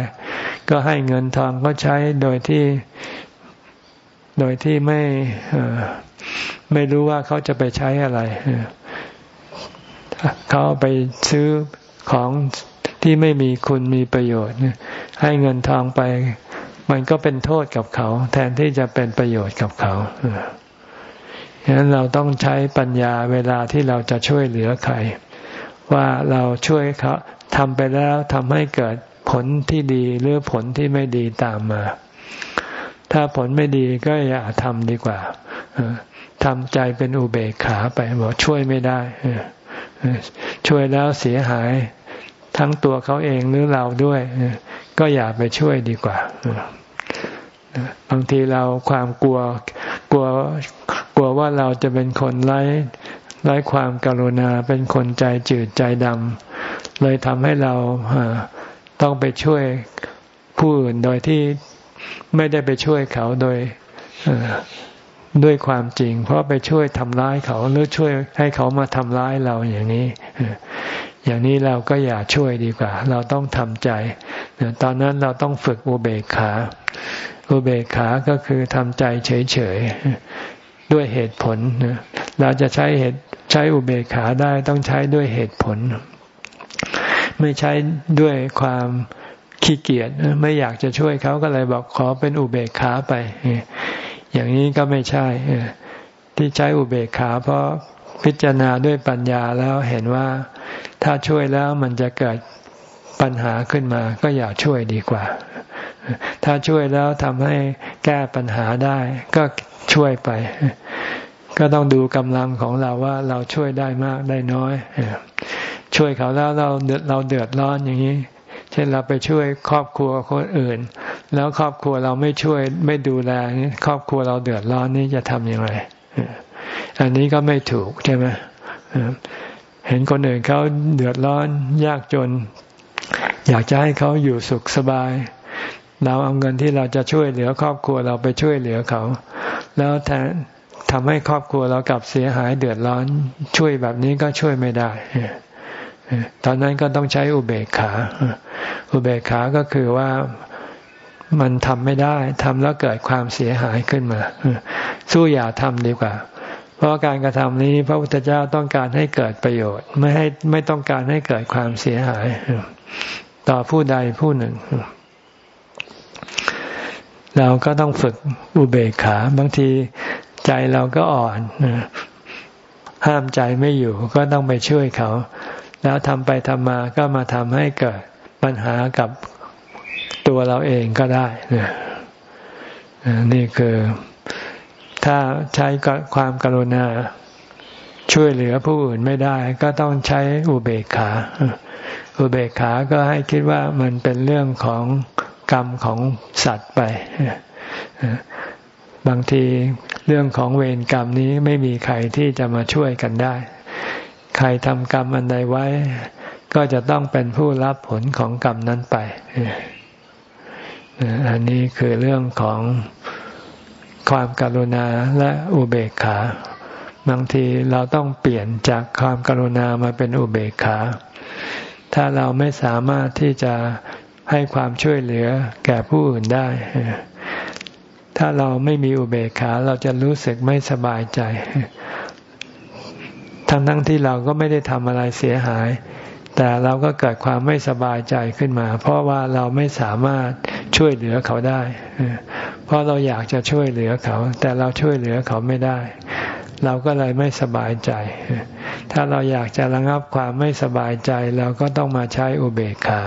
Speaker 1: ก็ให้เงินทองก็ใช้โดยที่ โดยที่ไม่ไม่รู้ว่าเขาจะไปใช้อะไรเขาไปซื้อของที่ไม่มีคุณมีประโยชน์ให้เงินทองไป มันก็เป็นโทษกับเขา แทนที่จะเป็นประโยชน์กับเขาฉะนั้นเราต้องใช้ปัญญาเวลาที่เราจะช่วยเหลือใคร ว่าเราช่วยเขาทำไปแล้วทำให้เกิดผลที่ดีหรือผลที่ไม่ดีตามมา ถ้าผลไม่ดีก็อย่าทำดีกว่าทำใจเป็นอุเบกขาไปบอกช่วยไม่ได้ช่วยแล้วเสียหายทั้งตัวเขาเองหรือเราด้วย ก็อย่าไปช่วยดีกว่าบางทีเราความกลัวกลัวกลัวว่าเราจะเป็นคนไร้ไร้ความกรุณาเป็นคนใจจืดใจดำเลยทำให้เราต้องไปช่วยผู้อื่นโดยที่ ไม่ได้ไปช่วยเขาโดยด้วยความจริง เพราะไปช่วยทำร้ายเขาหรือช่วยให้เขามาทำร้ายเราอย่างนี้ อย่างนี้เราก็อย่าช่วยดีกว่า เราต้องทำใจ ตอนนั้นเราต้องฝึกอุเบกขา อุเบกขาก็คือทำใจเฉยๆ ด้วยเหตุผล เราจะใช้เหตุใช้อุเบกขาได้ต้องใช้ด้วยเหตุผล ไม่ใช้ด้วยความ ขี้เกียจไม่อยากจะช่วยเขาก็เลยบอกขอเป็นอุเบกขาไป อย่างนี้ก็ไม่ใช่ที่ใช้อุเบกขาเพราะพิจารณาด้วยปัญญาแล้วเห็นว่าถ้าช่วยแล้วมันจะเกิดปัญหาขึ้นมา ก็อย่าช่วยดีกว่า ถ้าช่วยแล้วทำให้แก้ปัญหาได้ก็ช่วยไป ก็ต้องดูกำลังของเราว่าเราช่วยได้มากได้น้อยช่วยเขาแล้วเราเราเดือดร้อนอย่างนี้ เช่นเราไปช่วยครอบครัวคนอื่น แล้วครอบครัวเราไม่ช่วยไม่ดูแลครอบครัวเราเดือดร้อนนี่จะทำย่างไรอันนี้ก็ไม่ถูกใช่ไหมเห็นคนอื่นเขาเดือดร้อนยากจน อยากจะให้เขาอยู่สุขสบาย เราเอาเงินที่เราจะช่วยเหลือครอบครัวเราไปช่วยเหลือเขา แล้วแทนทำให้ครอบครัวเรากลับเสียหายเดือดร้อน ช่วยแบบนี้ก็ช่วยไม่ได้ ตอนนั้นก็ต้องใช้อุเบกขา อุเบกขาก็คือว่ามันทำไม่ได้ทำแล้วเกิดความเสียหายขึ้นมา สู้อย่าทำดีกว่า เพราะการกระทำนี้ พระพุทธเจ้าต้องการให้เกิดประโยชน์ ไม่ให้ไม่ต้องการให้เกิดความเสียหาย ต่อผู้ใดผู้หนึ่ง เราก็ต้องฝึกอุเบกขา บางทีใจเราก็อ่อนห้ามใจไม่อยู่ ก็ต้องไปช่วยเขา แล้วทำไปทำมาก็มาทำให้เกิดปัญหากับตัวเราเองก็ได้นี่คือถ้าใช้ความกรุณาช่วยเหลือผู้อื่นไม่ได้ ก็ต้องใช้อุเบกขา อุเบกขาก็ให้คิดว่ามันเป็นเรื่องของกรรมของสัตว์ไป บางทีเรื่องของเวรกรรมนี้ไม่มีใครที่จะมาช่วยกันได้ รทำกรรมอันใดไว้ ก็จะต้องเป็นผู้รับผลของกรรมนั้นไป อันนี้คือเรื่องของความกรุณาและอุเบกขา บางทีเราต้องเปลี่ยนจากความกรุณามาเป็นอุเบกขา ถ้าเราไม่สามารถที่จะให้ความช่วยเหลือแก่ผู้อื่นได้ ถ้าเราไม่มีอุเบกขาเราจะรู้สึกไม่สบายใจ ทั้งทั้งที่เราก็ไม่ได้ทำอะไรเสียหาย แต่เราก็เกิดความไม่สบายใจขึ้นมา เพราะว่าเราไม่สามารถช่วยเหลือเขาได้ เพราะเราอยากจะช่วยเหลือเขา แต่เราช่วยเหลือเขาไม่ได้ เราก็เลยไม่สบายใจ ถ้าเราอยากจะระงับความไม่สบายใจ เราก็ต้องมาใช้อุเบกขา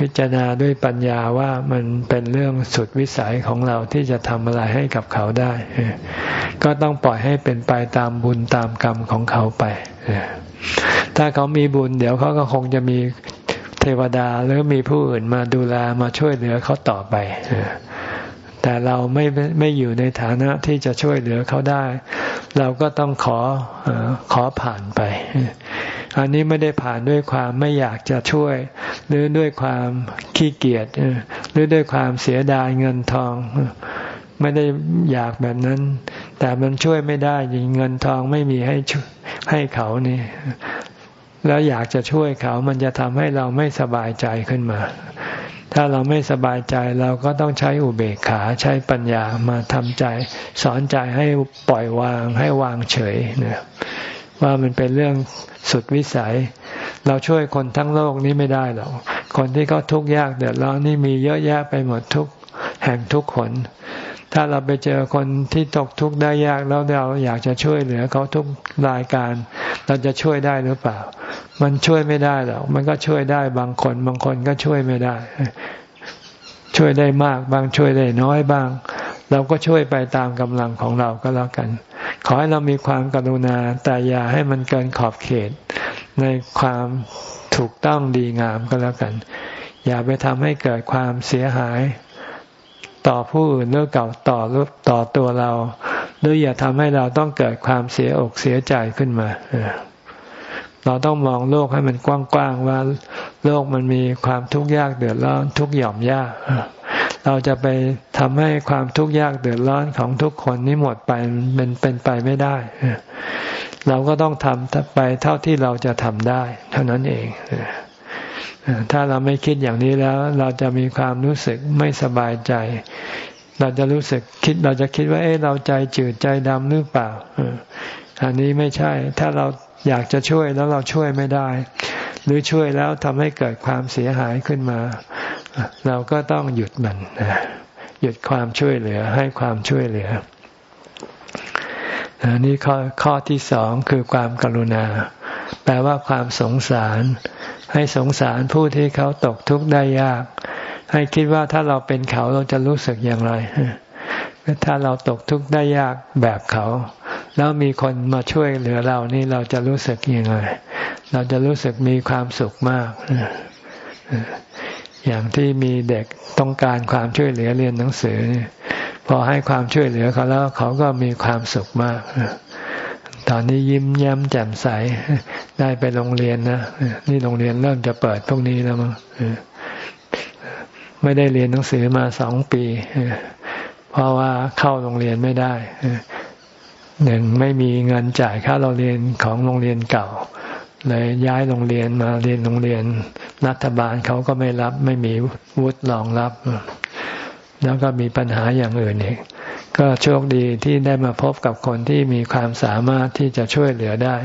Speaker 1: พิจารณาด้วยปัญญาว่ามันเป็นเรื่องสุดวิสัยของเราที่จะทำอะไรให้กับเขาได้ ก็ต้องปล่อยให้เป็นไปตามบุญตามกรรมของเขาไป ถ้าเขามีบุญ เดี๋ยวเขาก็คงจะมีเทวดาหรือมีผู้อื่นมาดูแลมาช่วยเหลือเขาต่อไป แต่เราไม่ไม่อยู่ในฐานะที่จะช่วยเหลือเขาได้ เราก็ต้องขอขอผ่านไป อันนี้ไม่ได้ผ่านด้วยความไม่อยากจะช่วย หรือด้วยความขี้เกียจหรือด้วยความเสียดายเงินทอง ไม่ได้อยากแบบนั้น แต่มันช่วยไม่ได้ยิงเงินทองไม่มีให้ให้เขานี่แล้วอยากจะช่วยเขามันจะทำให้เราไม่สบายใจขึ้นมา ถ้าเราไม่สบายใจเราก็ต้องใช้อุเบกขาใช้ปัญญามาทำใจ สอนใจให้ปล่อยวางให้วางเฉยนะ ว่ามันเป็นเรื่องสุดวิสัย เราช่วยคนทั้งโลกนี้ไม่ได้หรอกคนที่เขาทุกข์ยากเดือดร้อนนี่มีเยอะแยะไปหมดทุกแห่งทุกคน ถ้าเราไปเจอคนที่ตกทุกข์ได้ยากแล้วเราอยากจะช่วยเหลือเขาทุกรายการ เราจะช่วยได้หรือเปล่า มันช่วยไม่ได้หรอกมันก็ช่วยได้บางคน บางคนก็ช่วยไม่ได้ ช่วยได้มาก บางช่วยได้น้อยบ้าง เราก็ช่วยไปตามกำลังของเราก็แล้วกัน ขอให้เรามีความกรุณาแต่อย่าให้มันเกินขอบเขต ในความถูกต้องดีงามก็แล้วกัน อย่าไปทำให้เกิดความเสียหาย ต่อผู้อื่นหรือเก่าต่อรูปต่อตัวเรา หรืออย่าทำให้เราต้องเกิดความเสียอกเสียใจขึ้นมาเราต้องมองโลกให้มันกว้างๆว่า โลกมันมีความทุกข์ยากเดือดร้อนทุกหย่อมยาก เราจะไปทำให้ความทุกข์ยากเดือดร้อนของทุกคนนี้หมดไปเป็นเป็นไปไม่ได้ เราก็ต้องทำไปเท่าที่เราจะทำได้ เท่านั้นเองถ้าเราไม่คิดอย่างนี้แล้ว เราจะมีความรู้สึกไม่สบายใจ เราจะรู้สึกคิดเราจะคิดว่า เอ๊ะเราใจจืดใจดำหรือเปล่าอันนี้ไม่ใช่ ถ้าเราอยากจะช่วยแล้วเราช่วยไม่ได้ หรือช่วยแล้วทำให้เกิดความเสียหายขึ้นมา เราก็ต้องหยุดมันหยุดความช่วยเหลือให้ความช่วยเหลือนนี้ข้อข้อที่สองคือความกรุณา แปลว่าความสงสาร ให้สงสารผู้ที่เขาตกทุกข์ได้ยาก ให้คิดว่าถ้าเราเป็นเขาเราจะรู้สึกอย่างไร ถ้าเราตกทุกข์ได้ยากแบบเขา แล้วมีคนมาช่วยเหลือเรานี่เราจะรู้สึกยังไง เราจะรู้สึกมีความสุขมาก อย่างที่มีเด็กต้องการความช่วยเหลือเรียนหนังสือพอให้ความช่วยเหลือเขาแล้วเขาก็มีความสุขมาก ตอนนี้ยิ้มแย้มแจ่มใสได้ไปโรงเรียนนะนี่โรงเรียนเริ่มจะเปิดพวกนี้แล้วมั้งไม่ได้เรียนหนังสือมาสองปี เพราะว่าเข้าโรงเรียนไม่ได้หนึ่งไม่มีเงินจ่ายค่าเราเรียนของโรงเรียนเก่า เลยย้ายโรงเรียนมาเรียนโรงเรียน รัฐบาลเขาก็ไม่รับไม่มีวุฒิรองรับ แล้วก็มีปัญหาอย่างอื่นอีกก็โชคดีที่ได้มาพบกับคนที่มีความสามารถที่จะช่วยเหลือได้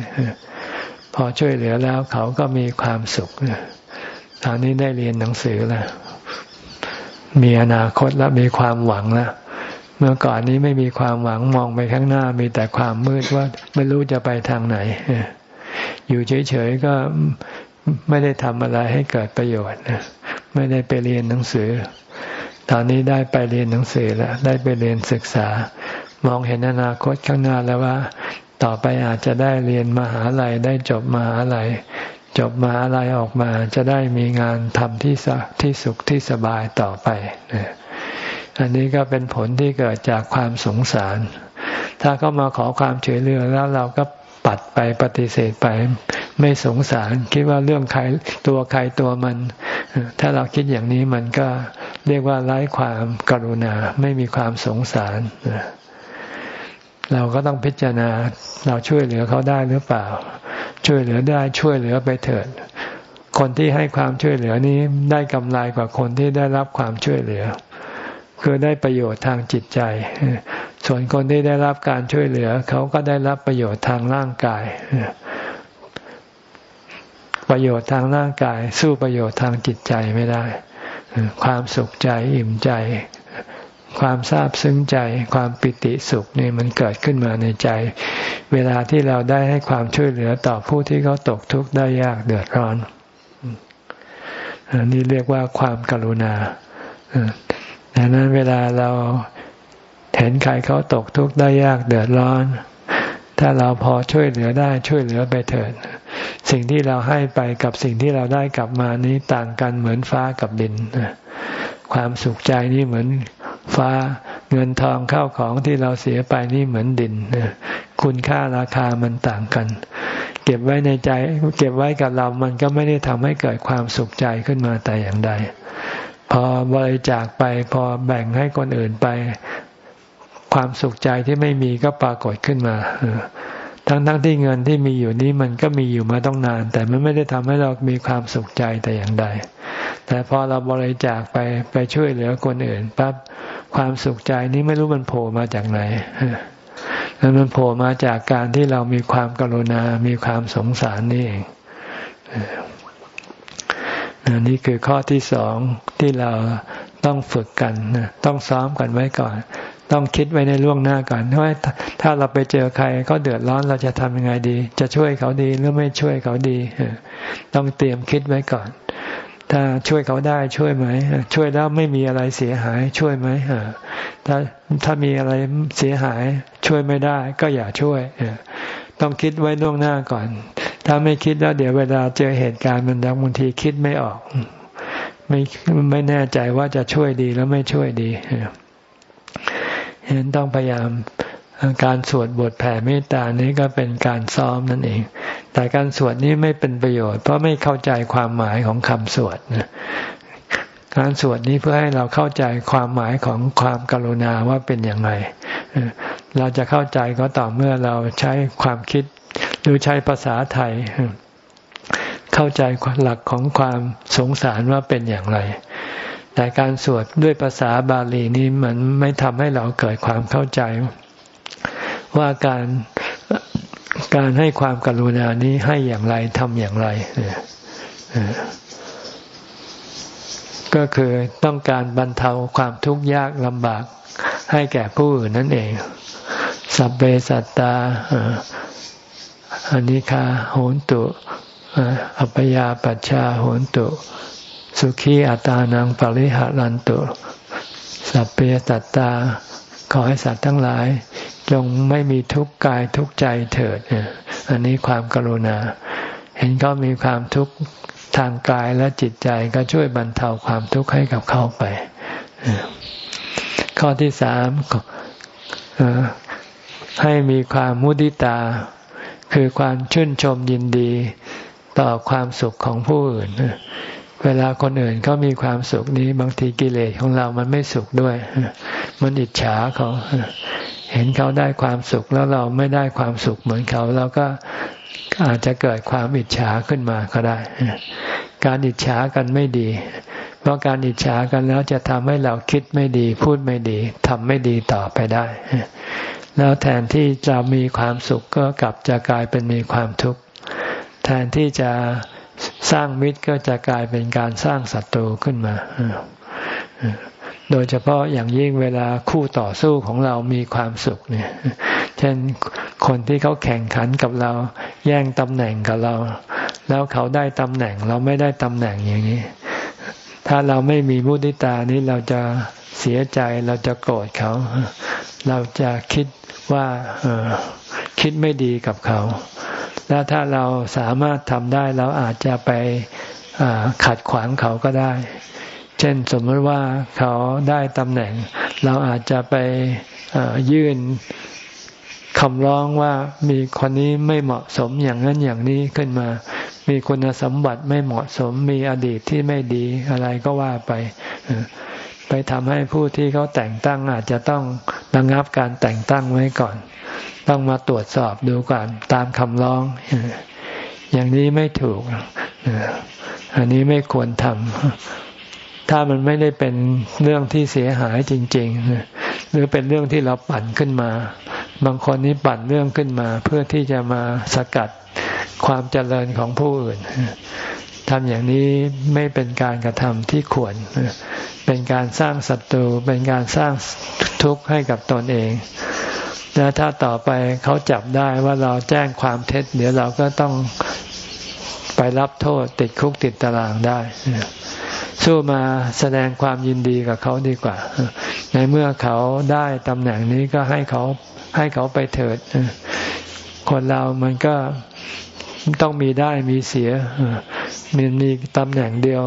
Speaker 1: พอช่วยเหลือแล้วเขาก็มีความสุขตอนนี้ได้เรียนหนังสือแล้วมีอนาคตแล้วมีความหวังแล้วเมื่อก่อนนี้ไม่มีความหวังมองไปข้างหน้า มีแต่ความมืดว่าไม่รู้จะไปทางไหน อยู่เฉยๆก็ไม่ได้ทำอะไรให้เกิดประโยชน์ไม่ได้ไปเรียนหนังสือ ตอนนี้ได้ไปเรียนหนังสือแล้ว ได้ไปเรียนศึกษา มองเห็นอนาคตข้างหน้าแล้วว่า ต่อไปอาจจะได้เรียนมหาลัยได้จบมหาลัยจบมหาลัยออกมาจะได้มีงานทำที่สที่สุขที่สบายต่อไปอันนี้ก็เป็นผลที่เกิดจากความสงสาร ถ้าเขามาขอความช่วยเหลือแล้วเราก็ ปัดไปปฏิเสธไป ไม่สงสาร คิดว่าเรื่องใครตัวใครตัวมัน ถ้าเราคิดอย่างนี้มันก็เรียกว่าไร้ความกรุณา ไม่มีความสงสาร เราก็ต้องพิจารณาเราช่วยเหลือเขาได้หรือเปล่า ช่วยเหลือได้ช่วยเหลือไปเถิด คนที่ให้ความช่วยเหลือนี้ได้กำไรกว่าคนที่ได้รับความช่วยเหลือ คือได้ประโยชน์ทางจิตใจ ส่วนคนที่ได้รับการช่วยเหลือ เขาก็ได้รับประโยชน์ทางร่างกาย ประโยชน์ทางร่างกาย สู้ประโยชน์ทางจิตใจไม่ได้ ความสุขใจอิ่มใจ ความซาบซึ้งใจ ความปิติสุขนี่มันเกิดขึ้นมาในใจ เวลาที่เราได้ให้ความช่วยเหลือต่อผู้ที่เขาตกทุกข์ได้ยากเดือดร้อนนี่เรียกว่าความกรุณาดังนั้นเวลาเรา ห็นใครเขาตกทุกข์ได้ยากเดือดร้อน ถ้าเราพอช่วยเหลือได้ช่วยเหลือไปเถิด สิ่งที่เราให้ไปกับสิ่งที่เราได้กลับมานี้ต่างกันเหมือนฟ้ากับดินความสุขใจนี่เหมือนฟ้าเงินทองเข้าของที่เราเสียไปนี่เหมือนดินคุณค่าราคามันต่างกัน เก็บไว้ในใจ เก็บไว้กับเรามันก็ไม่ได้ทำให้เกิดความสุขใจขึ้นมาแต่อย่างใด พอบริจาคไปพอแบ่งให้คนอื่นไป ความสุขใจที่ไม่มีก็ปรากฏขึ้นมาทั้งทั้งที่เงินที่มีอยู่นี้มันก็มีอยู่มาต้องนาน แต่มันไม่ได้ทำให้เรามีความสุขใจแต่อย่างใด แต่พอเราบริจาคไปไปช่วยเหลือคนอื่นปั๊บความสุขใจนี้ไม่รู้มันโผล่มาจากไหนแล้วมันโผล่มาจากการที่เรามีความกรุณา มีความสงสารนี่เองนี่คือข้อที่สองที่เราต้องฝึกกัน ต้องซ้อมกันไว้ก่อน ต้องคิดไว้ในล่วงหน้าก่อนว่าถ้าเราไปเจอใครเขาเดือดร้อนเราจะทำยังไงดี จะช่วยเขาดีหรือไม่ช่วยเขาดี ต้องเตรียมคิดไว้ก่อน ถ้าช่วยเขาได้ช่วยไหม ช่วยแล้วไม่มีอะไรเสียหายช่วยไหมถ้าถ้ามีอะไรเสียหาย ช่วยไม่ได้ ก็อย่าช่วย ต้องคิดไว้ล่วงหน้าก่อน ถ้าไม่คิดแล้วเดี๋ยวเวลาเจอเหตุการณ์มันบางทีคิดไม่ออก ไม่ไม่แน่ใจว่าจะช่วยดีแล้วไม่ช่วยดี เห็นต้องพยายามการสวดบทแผ่เมตตานี้ก็เป็นการซ้อมนั่นเอง แต่การสวดนี้ไม่เป็นประโยชน์ เพราะไม่เข้าใจความหมายของคำสวดการสวดนี้เพื่อให้เราเข้าใจความหมายของความกรุณาว่าเป็นอย่างไร เราจะเข้าใจก็ต่อเมื่อเราใช้ความคิดหรือใช้ภาษาไทย เข้าใจหลักของความสงสารว่าเป็นอย่างไร แต่การสวดด้วยภาษาบาลีนี้มันไม่ทำให้เราเกิดความเข้าใจ ว่าการการให้ความกรุณานี้ให้อย่างไรทำอย่างไร ก็คือต้องการบรรเทาความทุกข์ยากลำบากให้แก่ผู้อื่นนั่นเอง สัพเบสัตตาอนิคาโหนตุอัปยาปัชชาโหนตุ สุขีอัตานังปริหารันตุสัพเพสัตตา ขอให้สัตว์ทั้งหลาย จงไม่มีทุกข์กายทุกข์ใจเถิดอันนี้ความกรุณา เห็นเขามีความทุกข์ทางกายและจิตใจก็ช่วยบรรเทาความทุกข์ให้กับเขาไป ข้อที่สามให้มีความมุติตา คือความชื่นชมยินดีต่อความสุขของผู้อื่น เวลาคนอื่นเขามีความสุขนี้ บางทีกิเลสของเรามันไม่สุขด้วย มันอิจฉาเขาเห็นเขาได้ความสุขแล้วเราไม่ได้ความสุขเหมือนเขาเราก็อาจจะเกิดความอิจฉาขึ้นมาก็ได้ การอิจฉากันไม่ดี เพราะการอิจฉากันแล้วจะทำให้เราคิดไม่ดี พูดไม่ดีทำไม่ดีต่อไปได้ แล้วแทนที่จะมีความสุขก็กลับจะกลายเป็นมีความทุกข์แทนที่จะ สร้างมิตรก็จะกลายเป็นการสร้างศัตรูขึ้นมา โดยเฉพาะอย่างยิ่งเวลาคู่ต่อสู้ของเรามีความสุขเนี่ย เช่นคนที่เขาแข่งขันกับเรา แย่งตำแหน่งกับเรา แล้วเขาได้ตำแหน่งเราไม่ได้ตำแหน่งอย่างนี้ ถ้าเราไม่มีมุติตานี้เราจะเสียใจเราจะโกรธเขา เราจะคิดว่าคิดไม่ดีกับเขา แล้วถ้าเราสามารถทำได้เราอาจจะไปขัดขวางเขาก็ได้ เช่นสมมติว่าเขาได้ตำแหน่ง เราอาจจะไปยื่นคำร้องว่ามีคนนี้ไม่เหมาะสมอย่างนั้นอย่างนี้ขึ้นมา มีคุณสมบัติไม่เหมาะสม มีอดีตที่ไม่ดีอะไรก็ว่าไป ไปทำให้ผู้ที่เขาแต่งตั้งอาจจะต้องระงับการแต่งตั้งไว้ก่อน ต้องมาตรวจสอบดูก่อนตามคำร้อง อย่างนี้ไม่ถูก อันนี้ไม่ควรทำ ถ้ามันไม่ได้เป็นเรื่องที่เสียหายจริง ๆ หรือเป็นเรื่องที่เราปั่นขึ้นมา บางคนนี้ปั่นเรื่องขึ้นมา เพื่อที่จะมาสกัดความเจริญของผู้อื่นทำอย่างนี้ไม่เป็นการกระทำที่ควร เป็นการสร้างศัตรู เป็นการสร้างทุกข์ให้กับตนเอง และถ้าต่อไปเขาจับได้ว่าเราแจ้งความเท็จ เดี๋ยวเราก็ต้องไปรับโทษติดคุกติดตารางได้สู้มาแสดงความยินดีกับเขาดีกว่า ในเมื่อเขาได้ตำแหน่งนี้ก็ให้เขาให้เขาไปเถิด คนเรามันก็ต้องมีได้มีเสียมันมีตำแหน่งเดียว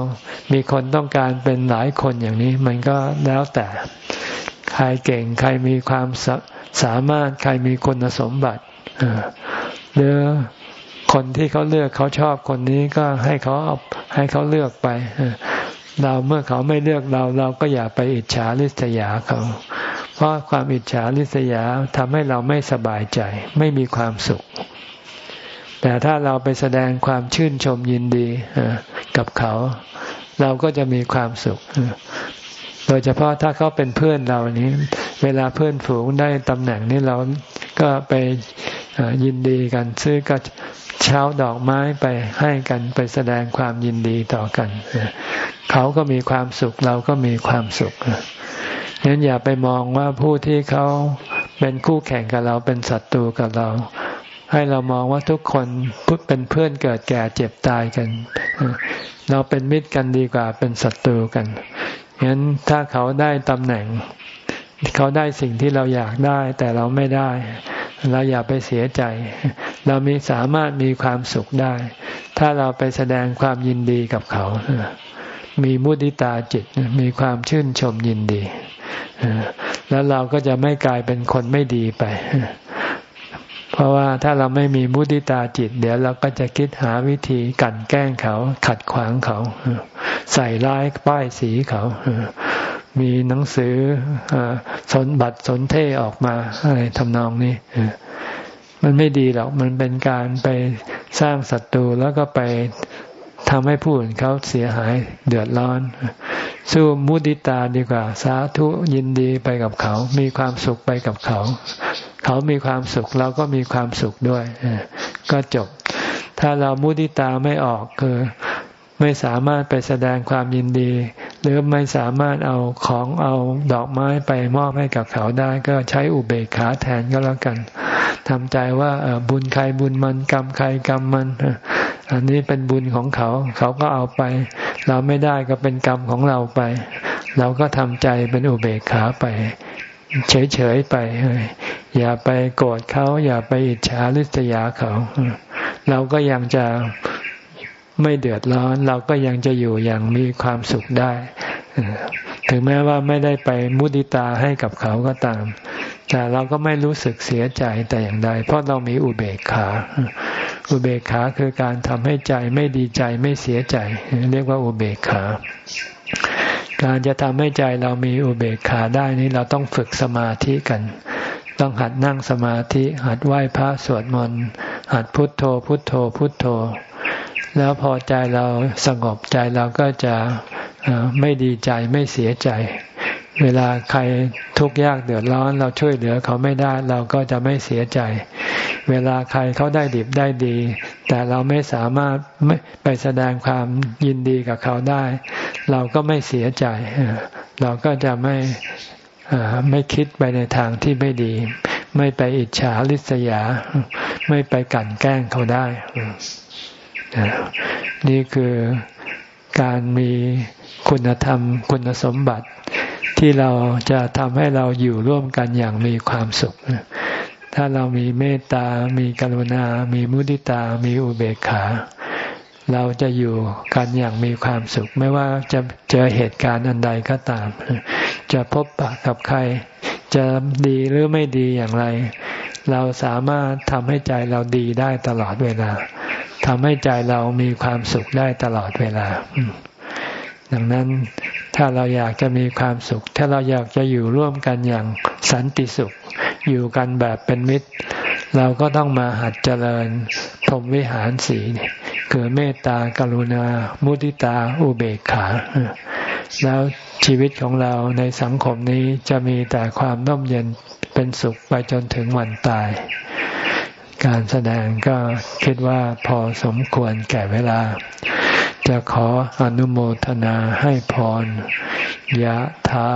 Speaker 1: มีคนต้องการเป็นหลายคนอย่างนี้ มันก็แล้วแต่ ใครเก่งใครมีความ สามารถใครมีคุณสมบัติหรือคนที่เขาเลือกเขาชอบคนนี้ก็ให้เขาเอาให้เขาเลือกไปเราเมื่อเขาไม่เลือกเรา เราก็อย่าไปอิจฉาริษยาเขา เพราะความอิจฉาริษยาทำให้เราไม่สบายใจ ไม่มีความสุข แต่ถ้าเราไปแสดงความชื่นชมยินดีกับเขา เราก็จะมีความสุข โดยเฉพาะถ้าเขาเป็นเพื่อนเรานี้ เวลาเพื่อนฝูงได้ตำแหน่งนี้เราก็ไปยินดีกัน ซื้อก็ชเช้าดอกไม้ไปให้กันไปแสดงความยินดีต่อกัน เขาก็มีความสุขเราก็มีความสุขฉะนั้นอย่าไปมองว่าผู้ที่เขาเป็นคู่แข่งกับเราเป็นศัตรูกับเรา ให้เรามองว่าทุกคนเป็นเพื่อนเกิดแก่เจ็บตายกัน เราเป็นมิตรกันดีกว่าเป็นศัตรูกัน ฉะนั้นถ้าเขาได้ตำแหน่ง เขาได้สิ่งที่เราอยากได้ แต่เราไม่ได้ เราอย่าไปเสียใจ เรามีสามารถมีความสุขได้ ถ้าเราไปแสดงความยินดีกับเขา มีมุติตาจิตมีความชื่นชมยินดีแล้วเราก็จะไม่กลายเป็นคนไม่ดีไป เพราะว่าถ้าเราไม่มีมุติตาจิต เดี๋ยวเราก็จะคิดหาวิธีกันแกล้งเขา ขัดขวางเขา ใส่ร้ายป้ายสีเขา มีหนังสือสนบัตรสนเท่ออกมาอะไรทำนองนี้มันไม่ดีหรอก มันเป็นการไปสร้างศัตรูแล้วก็ไปทำให้ผู้อื่นเขาเสียหายเดือดร้อน สู้มุติตาดีกว่า สาธุยินดีไปกับเขา มีความสุขไปกับเขา เขามีความสุขเราก็มีความสุขด้วยก็จบ ถ้าเรามุติตาไม่ออกคือไม่สามารถไปแสดงความยินดี หรือไม่สามารถเอาของเอาดอกไม้ไปมอบให้กับเขาได้ ก็ใช้อุเบกขาแทนก็แล้วกันทำใจว่าบุญใครบุญมันกรรมใครกรรมมันอันนี้เป็นบุญของเขา เขาก็เอาไป เราไม่ได้ก็เป็นกรรมของเราไป เราก็ทำใจเป็นอุเบกขาไป เฉยๆไป อย่าไปโกรธเขาอย่าไปอิจฉาริษยาเขา เราก็ยังจะไม่เดือดร้อน เราก็ยังจะอยู่อย่างมีความสุขได้ ถึงแม้ว่าไม่ได้ไปมุติตาให้กับเขาก็ตาม แต่เราก็ไม่รู้สึกเสียใจแต่อย่างใด เพราะเรามีอุเบกขา อุเบกขาคือการทำให้ใจไม่ดีใจไม่เสียใจ เรียกว่าอุเบกขาการจะทำให้ใจเรามีอุเบกขาได้นี้เราต้องฝึกสมาธิกัน ต้องหัดนั่งสมาธิ หัดไหว้พระสวดมนต์หัดพุทโธ พุทโธ พุทโธ แล้วพอใจเราสงบใจเราก็จะไม่ดีใจไม่เสียใจ เวลาใครทุกข์ยากเดือดร้อน เราช่วยเหลือเขาไม่ได้เราก็จะไม่เสียใจ เวลาใครเขาได้ดิบได้ดี แต่เราไม่สามารถไม่ไปแสดงความยินดีกับเขาได้ เราก็ไม่เสียใจ เราก็จะไม่ ไม่คิดไปในทางที่ไม่ดี ไม่ไปอิจฉาริษยา ไม่ไปกั่นแกล้งเขาได้ นี่คือการมีคุณธรรม คุณสมบัติ ที่เราจะทำให้เราอยู่ร่วมกันอย่างมีความสุข ถ้าเรามีเมตตา มีกรุณา มีมุติตา มีอุเบกขา เราจะอยู่กันอย่างมีความสุข ไม่ว่าจะเจอเหตุการณ์อันใดก็ตาม จะพบปะกับใคร จะดีหรือไม่ดีอย่างไร เราสามารถทำให้ใจเราดีได้ตลอดเวลาทำให้ใจเรามีความสุขได้ตลอดเวลา ดังนั้นถ้าเราอยากจะมีความสุข ถ้าเราอยากจะอยู่ร่วมกันอย่างสันติสุข อยู่กันแบบเป็นมิตร เราก็ต้องมาหัดเจริญพรหมวิหารสีคือ เมตตากรุณา มุติตาอุเบกขา แล้วชีวิตของเราในสังคมนี้จะมีแต่ความน่มเย็นเป็นสุขไปจนถึงวันตาย การแสดงก็คิดว่าพอสมควรแก่เวลา จะขออนุโมทนาให้พรยะถา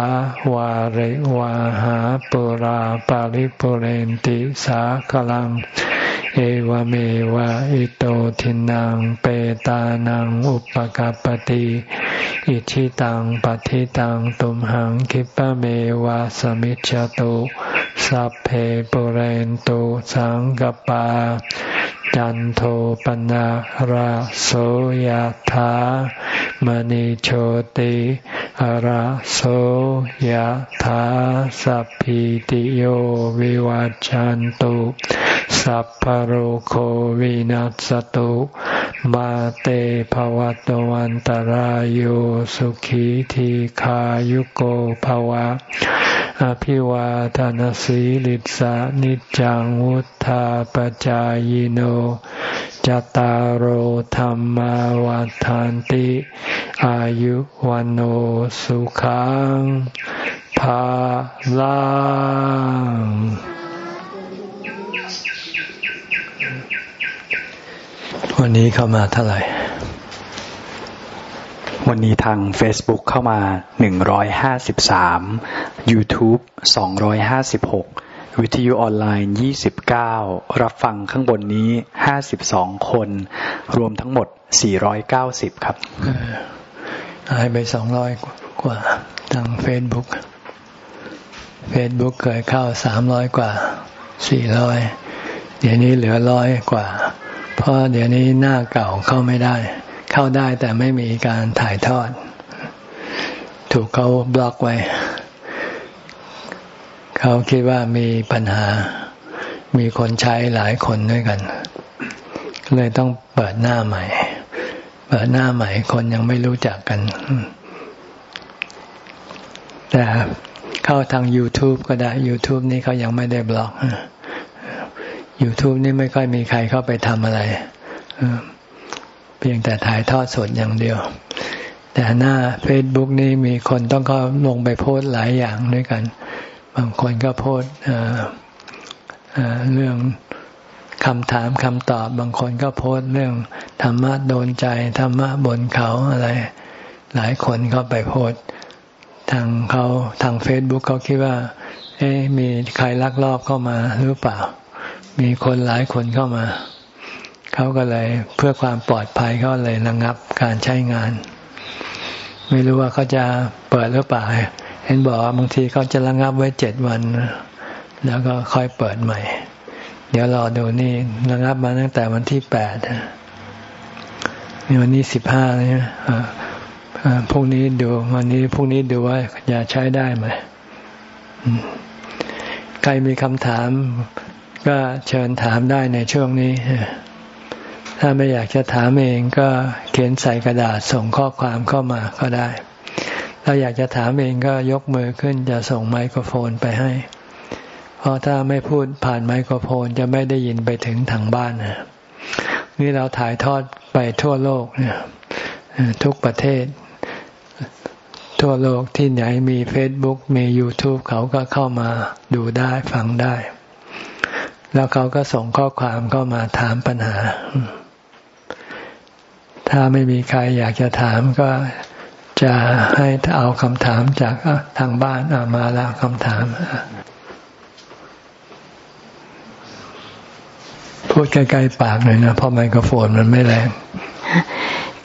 Speaker 1: วาริวาหาปุราปาริปุเรนติสาคลัง เอวเมวะอิโตทินังเปตานังอุปกาปติอิชิตังปฏิตังตุมหังคิปะเมวะสมิจจตุสัพเพปุเรนตุสังกปา จันโทปนะราโสยธามณิโชติราโสยธาสัพพิติโยวิวัจจันตุ สัพพโรโควินัสตุมาเตภวัตวันตารโยสุขีทีขายุโกภวะ อภิวาทานสีลิสานิจังวุธาปจายโนจตารโหธรรมวาทานติ อายุวันโอสุขังภาลัง วันนี้เข้ามาเท่าไหร่
Speaker 2: วันนี้ทาง Facebook เข้ามา 153 YouTube 256 วิทยุออนไลน์ 29 รับฟังข้างบนนี้ 52 คน รวมทั้งหมด 490 ครับ
Speaker 1: หายไป 200 กว่า ทาง Facebook Facebook เคยเข้า 300 กว่า 400 เดี๋ยวนี้เหลือร้อยกว่า เพราะเดี๋ยวนี้หน้าเก่าเข้าไม่ได้ เข้าได้แต่ไม่มีการถ่ายทอด ถูกเขาบล็อกไว้ เขาคิดว่ามีปัญหา มีคนใช้หลายคนด้วยกัน เลยต้องเปิดหน้าใหม่ เปิดหน้าใหม่คนยังไม่รู้จักกัน แต่เข้าทาง YouTube ก็ได้ YouTube นี่เขายังไม่ได้บล็อก YouTube นี่ไม่ค่อยมีใครเข้าไปทำอะไรเพียงแต่ถ่ายทอดสดอย่างเดียว แต่หน้า Facebook นี่มีคนต้องเข้าลงไปโพสหลายอย่างด้วยกัน บางคนก็โพสเรื่องคำถามคำตอบบางคนก็โพสเรื่องธรรมะโดนใจธรรมะบนเขาอะไร หลายคนก็ไปโพสทางเขาทางเฟซบุ๊กเขาคิดว่า เอ๊มีใครลักลอบเข้ามาหรือเปล่า มีคนหลายคนเข้ามา เขาก็เลยเพื่อความปลอดภัยเขาเลยระงับการใช้งาน ไม่รู้ว่าเขาจะเปิดหรือเปล่าเห็นบอกว่าบางทีเขาจะระงับไว้เจ็ดวัน แล้วก็ค่อยเปิดใหม่ เดี๋ยวรอดูนี่ระงับมาตั้งแต่วันที่แปดนี่วันนี้สิบห้าเนี่ยพรุ่งนี้ดูวันนี้พรุ่งนี้ดูว่าจะใช้ได้ไหมใครมีคำถาม ก็เชิญถามได้ในช่วงนี้ ถ้าไม่อยากจะถามเองก็เขียนใส่กระดาษส่งข้อความเข้ามาก็ได้ ถ้าอยากจะถามเองก็ยกมือขึ้นจะส่งไมโครโฟนไปให้ เพราะถ้าไม่พูดผ่านไมโครโฟนจะไม่ได้ยินไปถึงทางบ้านนะนี่เราถ่ายทอดไปทั่วโลกเนี่ยทุกประเทศ ทั่วโลกที่ไหนมีเฟซบุ๊กมี YouTube เขาก็เข้ามาดูได้ฟังได้ แล้วเขาก็ส่งข้อความเข้ามาถามปัญหา ถ้าไม่มีใครอยากจะถามก็จะให้เอาคำถามจากทางบ้านอามาแล้วคำถาม พูดใกล้ๆปากหน่อยนะเพราะไมโครโฟนมันไม่แรง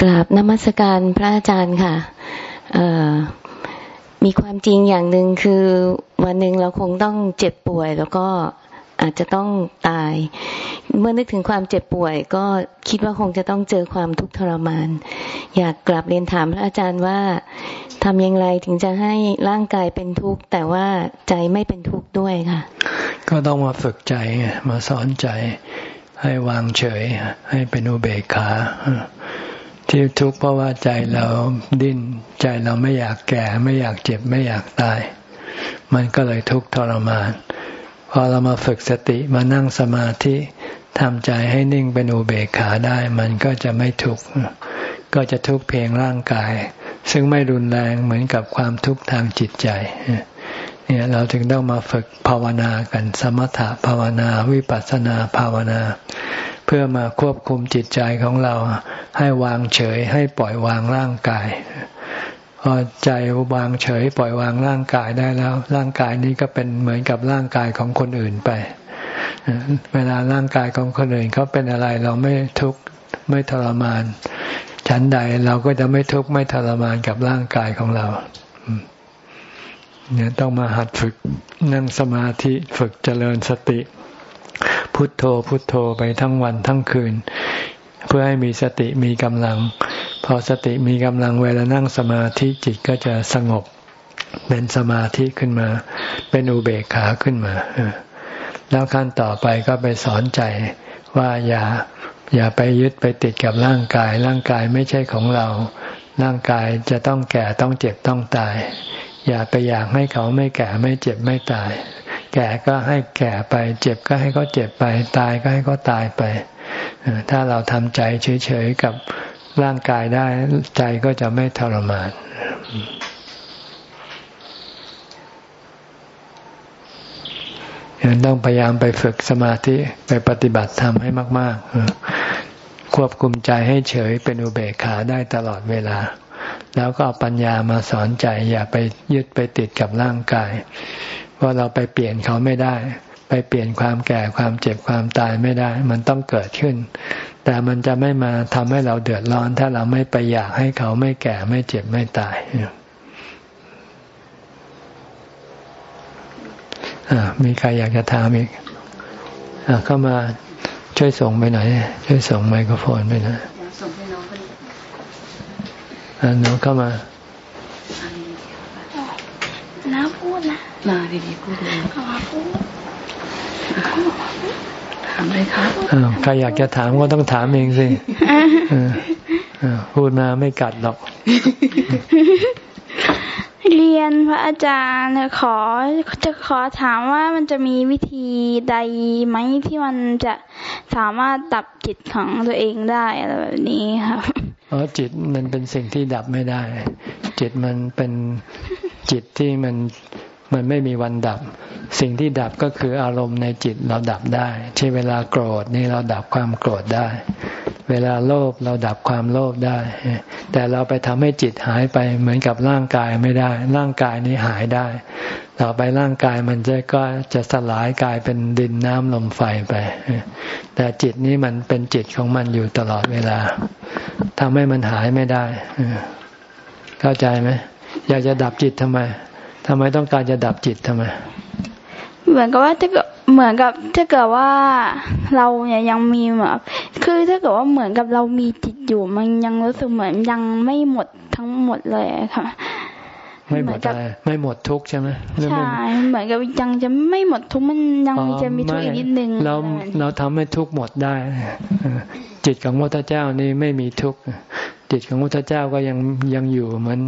Speaker 3: กราบนมัสการพระอาจารย์ค่ะมีความจริงอย่างหนึ่งคือวันหนึ่งเราคงต้องเจ็บป่วยแล้วก็ อาจจะต้องตาย เมื่อนึกถึงความเจ็บป่วย ก็คิดว่าคงจะต้องเจอความทุกข์ทรมาน อยากกลับเรียนถามพระอาจารย์ว่าทำอย่างไรถึงจะให้ร่างกายเป็นทุกข์ แต่ว่าใจไม่เป็นทุกข์ด้วยค่ะ
Speaker 1: ก็ต้องมาฝึกใจมาสอนใจให้วางเฉย ให้เป็นอุเบกขาที่ทุกข์เพราะว่าใจเราดิ้น ใจเราไม่อยากแก่ ไม่อยากเจ็บไม่อยากตาย มันก็เลยทุกข์ทรมาน อเรามาฝึกสติมานั่งสมาธิทำใจให้นิ่งเป็นอุเบกขาได้ มันก็จะไม่ทุกข์ก็จะทุกข์เพียงร่างกาย ซึ่งไม่รุนแรงเหมือนกับความทุกข์ทางจิตใจเนี่ยเราถึงต้องมาฝึกภาวนากัน สมถะภาวนาวิปัสสนาภาวนา เพื่อมาควบคุมจิตใจของเราให้วางเฉยให้ปล่อยวางร่างกาย พอใจวางเฉยปล่อยวางร่างกายได้แล้ว ร่างกายนี้ก็เป็นเหมือนกับร่างกายของคนอื่นไป เวลาร่างกายของคนอื่นเขาเป็นอะไรเราไม่ทุกข์ไม่ทรมาน ชั้นใดเราก็จะไม่ทุกข์ไม่ทรมานกับร่างกายของเราเนี่ยต้องมาหัดฝึกนั่งสมาธิฝึกเจริญสติ พุทโธพุทโธไปทั้งวันทั้งคืน เพื่อให้มีสติมีกำลัง พอสติมีกำลังเวลานั่งสมาธิจิตก็จะสงบเป็นสมาธิขึ้นมา เป็นอุเบกขาขึ้นมาแล้วขั้นต่อไปก็ไปสอนใจว่าอย่าอย่าไปยึดไปติดกับร่างกาย ร่างกายไม่ใช่ของเรา ร่างกายจะต้องแก่ต้องเจ็บต้องตาย อย่าไปอยากให้เขาไม่แก่ไม่เจ็บไม่ตาย แก่ก็ให้แก่ไป เจ็บก็ให้เขาเจ็บไป ตายก็ให้เขาตายไป ถ้าเราทำใจเฉยๆกับร่างกายได้ ใจก็จะไม่ทรมานยังต้องพยายามไปฝึกสมาธิไปปฏิบัติธรรมให้มาก ๆ ควบคุมใจให้เฉยเป็นอุเบกขาได้ตลอดเวลา แล้วก็ปัญญามาสอนใจ อย่าไปยึดไปติดกับร่างกาย ว่าเราไปเปลี่ยนเขาไม่ได้ เปลี่ยนความแก่ความเจ็บความตายไม่ได้ มันต้องเกิดขึ้น แต่มันจะไม่มาทำให้เราเดือดร้อน ถ้าเราไม่ไปอยากให้เขาไม่แก่ไม่เจ็บไม่ตายมีใครอยากจะถามอีกเข้ามาช่วยส่งไปหน่อยช่วยส่งไมโครโฟนไปหน่อยส่งให้น้องคนน้องเข้ามา
Speaker 4: น้าพูดนะ
Speaker 5: นาดีๆพูดเลย
Speaker 4: ขอพูด
Speaker 5: ถามเลยครับ
Speaker 1: ใครอยากจะถามก็ต้องถามเองสิพูดมาไม่กัดหรอก
Speaker 4: เรียนพระอาจารย์ขอจะขอถามว่ามันจะมีวิธีใดไหมที่มันจะสามารถดับจิตของตัวเองได้อะไรแบบนี้ครับ
Speaker 1: อ๋อจิตมันเป็นสิ่งที่ดับไม่ได้ จิตมันเป็นจิตที่มัน มันไม่มีวันดับ สิ่งที่ดับก็คืออารมณ์ในจิตเราดับได้ เช่นเวลาโกรธนี่เราดับความโกรธได้ เวลาโลภเราดับความโลภได้ แต่เราไปทำให้จิตหายไปเหมือนกับร่างกายไม่ได้ ร่างกายนี้หายได้ต่อไปร่างกายมันจะก็จะสลายกลายเป็นดินน้ำลมไฟไป แต่จิตนี้มันเป็นจิตของมันอยู่ตลอดเวลาทำให้มันหายไม่ได้เข้าใจไหมอยากจะดับจิตทำไม ทำไมต้องการจะดับจิตทำไม
Speaker 4: เหมือนกับว่าถ้าเกิดเหมือนกับถ้าเกิดว่าเราเนี่ยยังมีแบบคือถ้าเกิดว่าเหมือนกับเรามีจิตอยู่ มันยังรู้สึกเหมือนยังไม่หมดทั้งหมดเลยค่ะ
Speaker 1: ไม่หมดอะไรไม่หมดทุกใช่ไหม
Speaker 4: ใช่เหมือนกับยังจะไม่หมดทุกมันยังจะมีทุกอีกนิดนึง
Speaker 1: เราเราทำให้ทุกหมดได้ จิตของพระเจ้านี่ไม่มีทุกจิตของพระเจ้าก็ยังยังอยู่เหมือน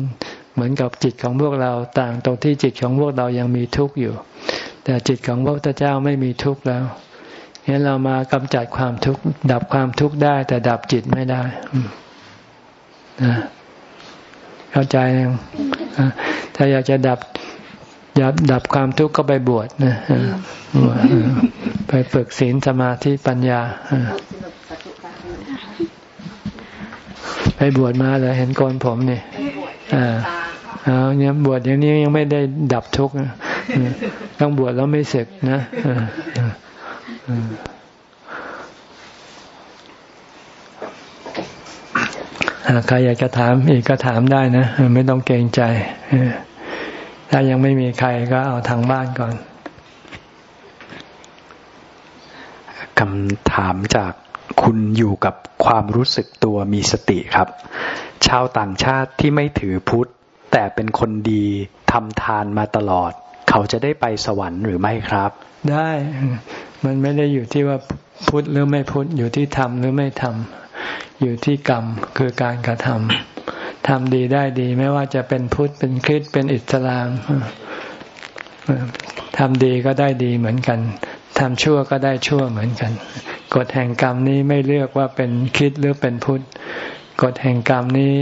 Speaker 1: เหมือนกับจิตของพวกเราต่างตรงที่จิตของพวกเรายังมีทุกข์อยู่ แต่จิตของพระพุทธเจ้าไม่มีทุกข์แล้วเห็นเรามากำจัดความทุกข์ดับความทุกข์ได้ แต่ดับจิตไม่ได้นะเข้าใจยังถ้าอยากจะดับดับดับความทุกข์ก็ไปบวชนะไปฝึกศีลสมาธิปัญญาไปบวชมาเลยเห็นโกนผมนี่อ่า เอาเนี่ยบวชอย่างนี้ยังไม่ได้ดับทุกข์ต้องบวชแล้วไม่เสร็จนะใครอยากจะถามอีกก็ถามได้นะ ไม่ต้องเกรงใจ ถ้ายังไม่มีใครก็เอาทางบ้านก่อน
Speaker 2: คำถามจากคุณอยู่กับความรู้สึกตัวมีสติครับ ชาวต่างชาติที่ไม่ถือพุทธ แต่เป็นคนดีทำทานมาตลอด เขาจะได้ไปสวรรค์หรือไม่ครับ
Speaker 1: ได้ มันไม่ได้อยู่ที่ว่าพุทธหรือไม่พุทธอยู่ที่ทำหรือไม่ทำอยู่ที่กรรมคือการกระทำทำดีได้ดี ไม่ว่าจะเป็นพุทธเป็นคริสเป็นอิสลามทำดีก็ได้ดีเหมือนกันทำชั่วก็ได้ชั่วเหมือนกัน กฎแห่งกรรมนี้ไม่เลือกว่าเป็นคิดหรือเป็นพุทธ กฎแห่งกรรมนี้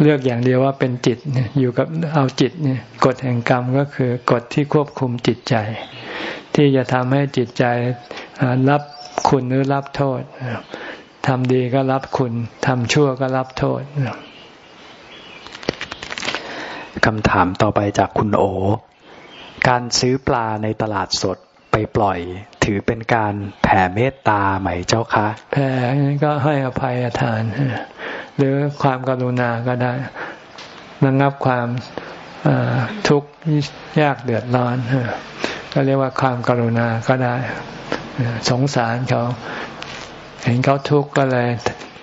Speaker 1: เลือกอย่างเดียวว่าเป็นจิตอยู่กับเอาจิตเนี่ยกฎแห่งกรรมก็คือกฎที่ควบคุมจิตใจ ที่จะทำให้จิตใจรับคุณหรือรับโทษทำดีก็รับคุณทำชั่วก็รับโทษ
Speaker 2: คำถามต่อไปจากคุณโอ การซื้อปลาในตลาดสดไปปล่อย ถือเป็นการแผ่เมตตาไหมเจ้าคะ
Speaker 1: แผ่ก็ให้อภัยทาน หรือความกรุณาก็ได้ระงับความทุกข์ยากเดือดร้อนก็เรียกว่าความกรุณาก็ได้ สงสารเขาเห็นเขาทุกข์ก็เลย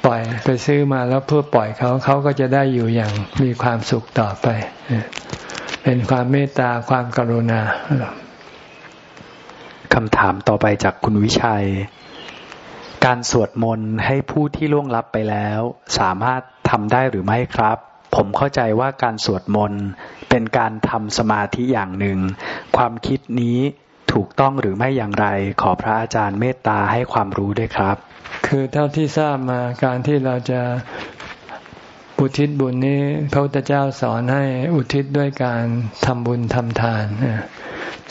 Speaker 1: ปล่อยไปซื้อมาแล้วเพื่อปล่อยเขาเขาก็จะได้อยู่อย่างมีความสุขต่อไป เป็นความเมตตาความกรุณา
Speaker 2: คำถามต่อไปจากคุณวิชัย การสวดมนต์ให้ผู้ที่ล่วงลับไปแล้ว สามารถทำได้หรือไม่ครับ ผมเข้าใจว่าการสวดมนต์เป็นการทำสมาธิอย่างหนึ่ง ความคิดนี้ถูกต้องหรือไม่อย่างไร ขอพระอาจารย์เมตตาให้ความรู้ด้วยครับ
Speaker 1: คือเท่าที่ทราบมาการที่เราจะอุทิศบุญนี้พระพุทธเจ้าสอนให้อุทิศด้วยการทำบุญทำทาน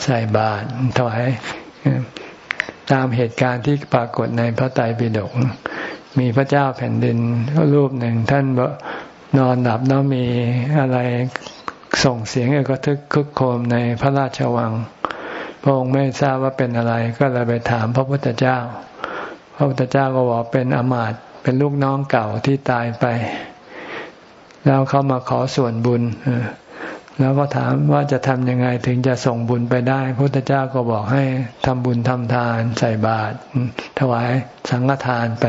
Speaker 1: ใส่บาตรถวาย ตามเหตุการณ์ที่ปรากฏในพระไตรปิฎกมีพระเจ้าแผ่นดินรูปหนึ่งท่านนอนหลับแล้วมีอะไรส่งเสียงเอกทึกคึกโคมในพระราชวัง พระองค์ไม่ทราบว่าเป็นอะไร ก็เลยไปถามพระพุทธเจ้า พระพุทธเจ้าก็บอกเป็นอมาตเป็นลูกน้องเก่าที่ตายไป แล้วเขามาขอส่วนบุญ แล้วก็ถามว่าจะทำยังไงถึงจะส่งบุญไปได้พระพุทธเจ้าก็บอกให้ทำบุญทำทานใส่บาตรถวายสังฆทานไป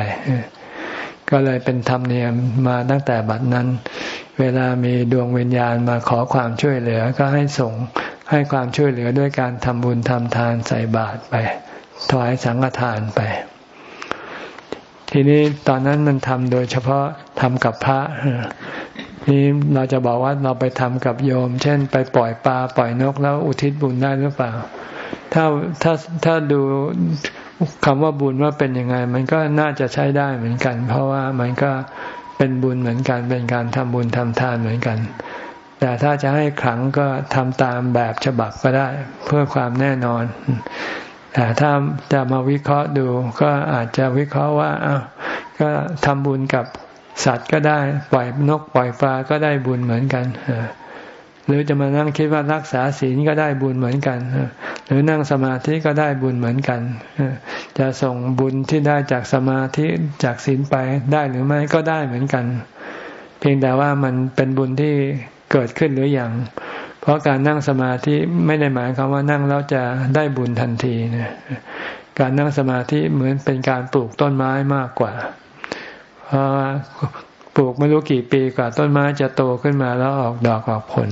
Speaker 1: ก็เลยเป็นธรรมเนียมมาตั้งแต่บัดนั้น เวลามีดวงวิญญาณมาขอความช่วยเหลือก็ให้ส่งให้ความช่วยเหลือด้วยการทำบุญทำทานใส่บาตรไป ถวายสังฆทานไป ทีนี้ตอนนั้นมันทำโดยเฉพาะทำกับพระ นี่เราจะบอกว่าเราไปทำกับโยม เช่น ไปปล่อยปลาปล่อยนกแล้วอุทิศบุญได้หรือเปล่า ถ้าถ้าถ้าดูคำว่าบุญว่าเป็นยังไง มันก็น่าจะใช้ได้เหมือนกัน เพราะว่ามันก็เป็นบุญเหมือนกันเป็นการทำบุญทำทานเหมือนกัน แต่ถ้าจะให้ขังก็ทำตามแบบฉบับก็ได้ เพื่อความแน่นอน แต่ถ้าจะมาวิเคราะห์ดูก็อาจจะวิเคราะห์ว่าอ้าวก็ทำบุญกับ สัตว์ก็ได้ปล่อยนกปล่อยปลาก็ได้บุญเหมือนกันหรือจะมานั่งคิดว่ารักษาศีลก็ได้บุญเหมือนกันหรือนั่งสมาธิก็ได้บุญเหมือนกันจะส่งบุญที่ได้จากสมาธิจากศีลไปได้หรือไม่ก็ได้เหมือนกัน เพียงแต่ว่ามันเป็นบุญที่เกิดขึ้นหรืออยังเพราะการนั่งสมาธิไม่ได้หมายความว่านั่งแล้วจะได้บุญทันทีนะการนั่งสมาธิเหมือนเป็นการปลูกต้นไม้มากกว่า ปลูกไม่รู้กี่ปีกว่า ต้นไม้จะโตขึ้นมาแล้วออกดอกออกผล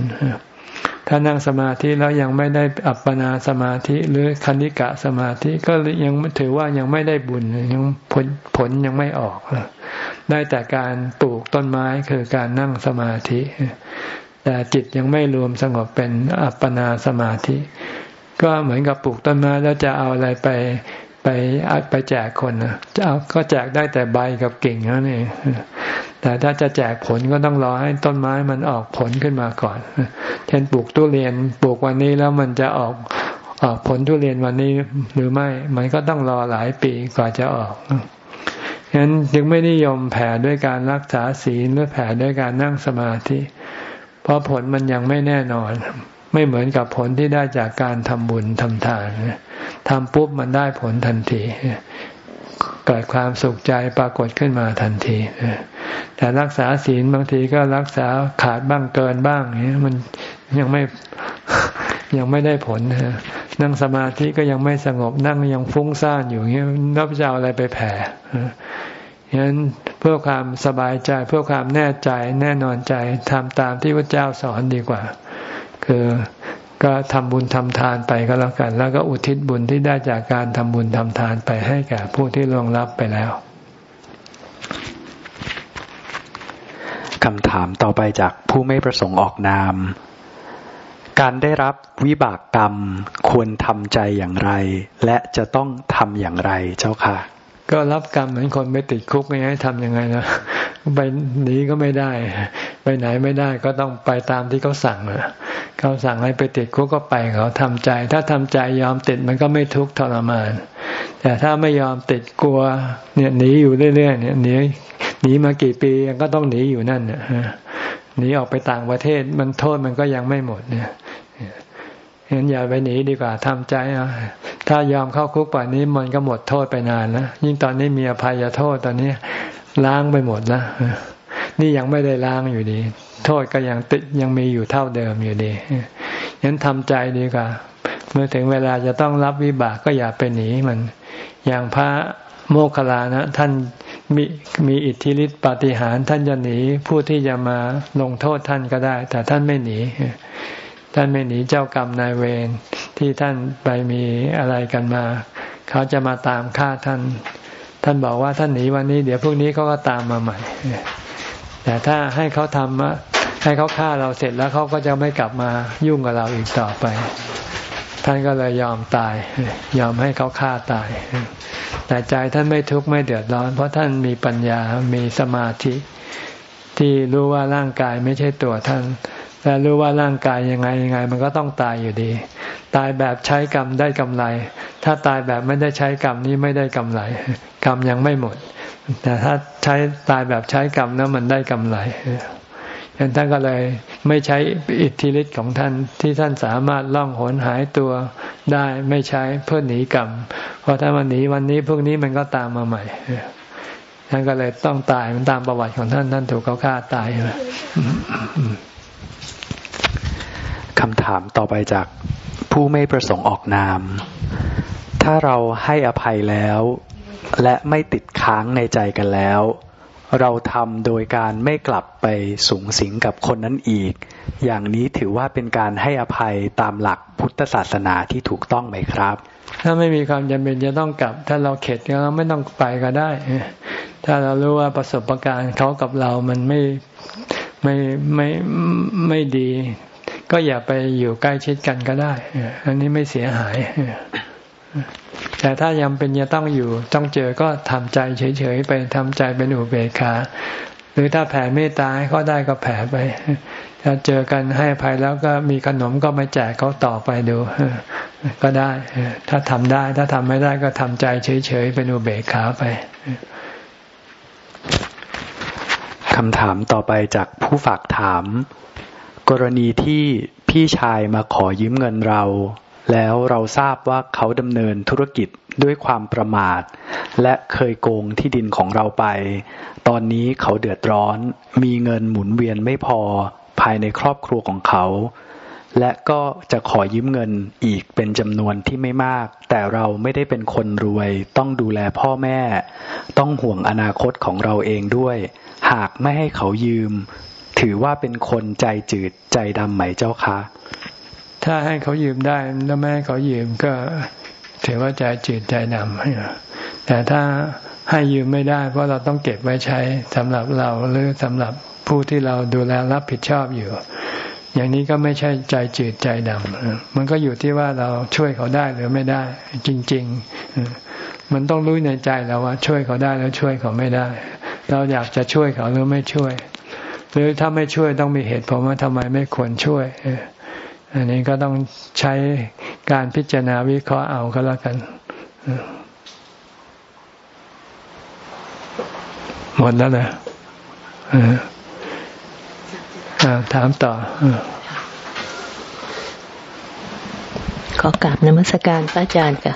Speaker 1: ถ้านั่งสมาธิแล้วยังไม่ได้อัปปนาสมาธิหรือคณิกะสมาธิก็ยังถือว่ายังไม่ได้บุญยังผลผลยังไม่ออก ได้แต่การปลูกต้นไม้คือการนั่งสมาธิ แต่จิตยังไม่รวมสงบเป็นอัปปนาสมาธิ ก็เหมือนกับปลูกต้นไม้แล้วจะเอาอะไรไป ไปไปแจกคนนะจะเอาก็แจกได้แต่ใบกับกิ่งนั่นเองแต่ถ้าจะแจกผลก็ต้องรอให้ต้นไม้มันออกผลขึ้นมาก่อน เช่นปลูกทุเรียนปลูกวันนี้แล้วมันจะออกออกผลทุเรียนวันนี้หรือไม่ มันก็ต้องรอหลายปีกว่าจะออกฉะนั้นจึงไม่นิยมแผ่ด้วยการรักษาศีลหรือแผ่ด้วยการนั่งสมาธิ เพราะผลมันยังไม่แน่นอน ไม่เหมือนกับผลที่ได้จากการทำบุญทำทานทำปุ๊บมันได้ผลทันทีเกิดความสุขใจปรากฏขึ้นมาทันทีแต่รักษาศีลบางทีก็รักษาขาดบ้างเกินบ้างเนี้ยมันยังไม่ยังไม่ได้ผลนั่งสมาธิก็ยังไม่สงบนั่งยังฟุ้งซ่านอยู่เงี้ยนับจะเอาอะไรไปแผ่ฉะนั้นเพื่อความสบายใจเพื่อความแน่ใจแน่นอนใจทำตามที่พระเจ้าสอนดีกว่า คือก็ทำบุญทำทานไปก็แล้วกัน แล้วก็อุทิศบุญที่ได้จากการทำบุญทำทานไปให้แก่ผู้ที่ล่วงลับไปแล้ว
Speaker 2: คำถามต่อไปจากผู้ไม่ประสงค์ออกนาม การได้รับวิบากกรรมควรทำใจอย่างไร และจะต้องทำอย่างไรเจ้าค่ะ
Speaker 1: ก็รับกรรมเหมือนคนไปติดคุกไงให้ทำยังไงนะไปหนีก็ไม่ได้ ไปไหนไม่ได้ก็ต้องไปตามที่เขาสั่งเขาสั่งให้ไปติดคุกก็ไปเขาทำใจ ถ้าทำใจยอมติดมันก็ไม่ทุกข์ทรมาน แต่ถ้าไม่ยอมติดกลัวเนี่ยหนีอยู่เรื่อยๆเนี่ยหนีหนีมากี่ปีก็ต้องหนีอยู่นั่นเนี่ยหนีออกไปต่างประเทศมันโทษมันก็ยังไม่หมดเนี่ย เห็นอย่าไปหนีดีกว่าทำใจเอาถ้ายอมเข้าคุกป่านนี้มันก็หมดโทษไปนานแล้วยิ่งตอนนี้มีอภัยโทษตอนนี้ล้างไปหมดแล้วนี่ยังไม่ได้ล้างอยู่ดี โทษก็ยังติดยังมีอยู่เท่าเดิมอยู่ดียันทำใจดีกว่า เมื่อถึงเวลาจะต้องรับวิบากก็อย่าไปหนีมัน อย่างพระโมคคัลลานะ ท่านมีมีอิทธิฤทธิปาฏิหาริย์ท่านจะหนีผู้ที่จะมาลงโทษท่านก็ได้ แต่ท่านไม่หนี ท่านไม่หนีเจ้ากรรมนายเวรที่ท่านไปมีอะไรกันมา เขาจะมาตามฆ่าท่าน ท่านบอกว่าท่านหนีวันนี้ เดี๋ยวพรุ่งนี้เขาก็ตามมาใหม่ แต่ถ้าให้เขาทำให้เขาฆ่าเราเสร็จแล้วเขาก็จะไม่กลับมายุ่งกับเราอีกต่อไป ท่านก็เลยยอมตาย ยอมให้เขาฆ่าตาย แต่ใจท่านไม่ทุกข์ไม่เดือดร้อน เพราะท่านมีปัญญามีสมาธิ ที่รู้ว่าร่างกายไม่ใช่ตัวท่าน แต่รู้ว่าร่างกายยังไงยังไง มันก็ต้องตายอยู่ดี ตายแบบใช้กรรมได้กำไร ถ้าตายแบบไม่ได้ใช้กรรมนี้ไม่ได้กำไร กรรมยังไม่หมด แต่ถ้าใช้ตายแบบใช้กรรมนั้นมันได้กำไรฉะนั้นท่านก็เลยไม่ใช้อิทธิฤทธิ์ของท่านที่ท่านสามารถล่องหนหายตัวได้ไม่ใช้เพื่อหนีกรรม เพราะถ้ามันหนีวันนี้พวกนี้มันก็ตามมาใหม่ท่านก็เลยต้องตายมันตามประวัติของท่านท่านถูกเขาฆ่าตาย
Speaker 2: คำถามต่อไปจากผู้ไม่ประสงค์ออกนาม ถ้าเราให้อภัยแล้ว และไม่ติดค้างในใจกันแล้ว เราทำโดยการไม่กลับไปสูงสิงกับคนนั้นอีก อย่างนี้ถือว่าเป็นการให้อภัยตามหลักพุทธศาสนาที่ถูกต้องไหมครับ
Speaker 1: ถ้าไม่มีความจำเป็นจะต้องกลับ ถ้าเราเข็ดเราไม่ต้องไปก็ได้ ถ้าเรารู้ว่าประสบการณ์เขากับเรามันไม่ไม่ไม่ไม่ดี ก็อย่าไปอยู่ใกล้ชิดกันก็ได้ อันนี้ไม่เสียหาย แต่ถ้ายังเป็นยังต้องอยู่ต้องเจอก็ทำใจเฉยๆไปทำใจเป็นอุเบกขา หรือถ้าแผ่เมตตาให้เขาได้ก็แผ่ไป ถ้าเจอกันให้ภัยแล้วก็มีขนมก็มาแจกเขาต่อไปดู ก็ได้ ถ้าทำได้ ถ้าทำไม่ได้ก็ทำใจเฉยๆเป็นอุเบกขาไป
Speaker 2: คำถามต่อไปจากผู้ฝากถาม กรณีที่พี่ชายมาขอยืมเงินเรา แล้วเราทราบว่าเขาดำเนินธุรกิจด้วยความประมาท และเคยโกงที่ดินของเราไป ตอนนี้เขาเดือดร้อน มีเงินหมุนเวียนไม่พอภายในครอบครัวของเขา และก็จะขอยืมเงินอีกเป็นจำนวนที่ไม่มาก แต่เราไม่ได้เป็นคนรวย ต้องดูแลพ่อแม่ ต้องห่วงอนาคตของเราเองด้วย หากไม่ให้เขายืม ถือว่าเป็นคนใจจืดใจดำไหมเจ้าคะ
Speaker 1: ถ้าให้เขายืมได้แล้วไม่ให้เขายืมก็ถือว่าใจจืดใจดำแต่ถ้าให้ยืมไม่ได้ เพราะเราต้องเก็บไว้ใช้สำหรับเราหรือสำหรับผู้ที่เราดูแลรับผิดชอบอยู่ อย่างนี้ก็ไม่ใช่ใจจืดใจดำมันก็อยู่ที่ว่าเราช่วยเขาได้หรือไม่ได้ จริง ๆ มันต้องรู้ในใจแล้วว่า ช่วยเขาได้แล้วช่วยเขาไม่ได้ เราอยากจะช่วยเขาหรือไม่ช่วย หรือถ้าไม่ช่วยต้องมีเหตุผลว่าทำไมไม่ควรช่วย อันนี้ก็ต้องใช้การพิจารณาวิเคราะห์เอาก็แล้วกันหมดแล้วนะถามต่อ
Speaker 6: ขอกราบนมัสการพระอาจารย์ค่ะ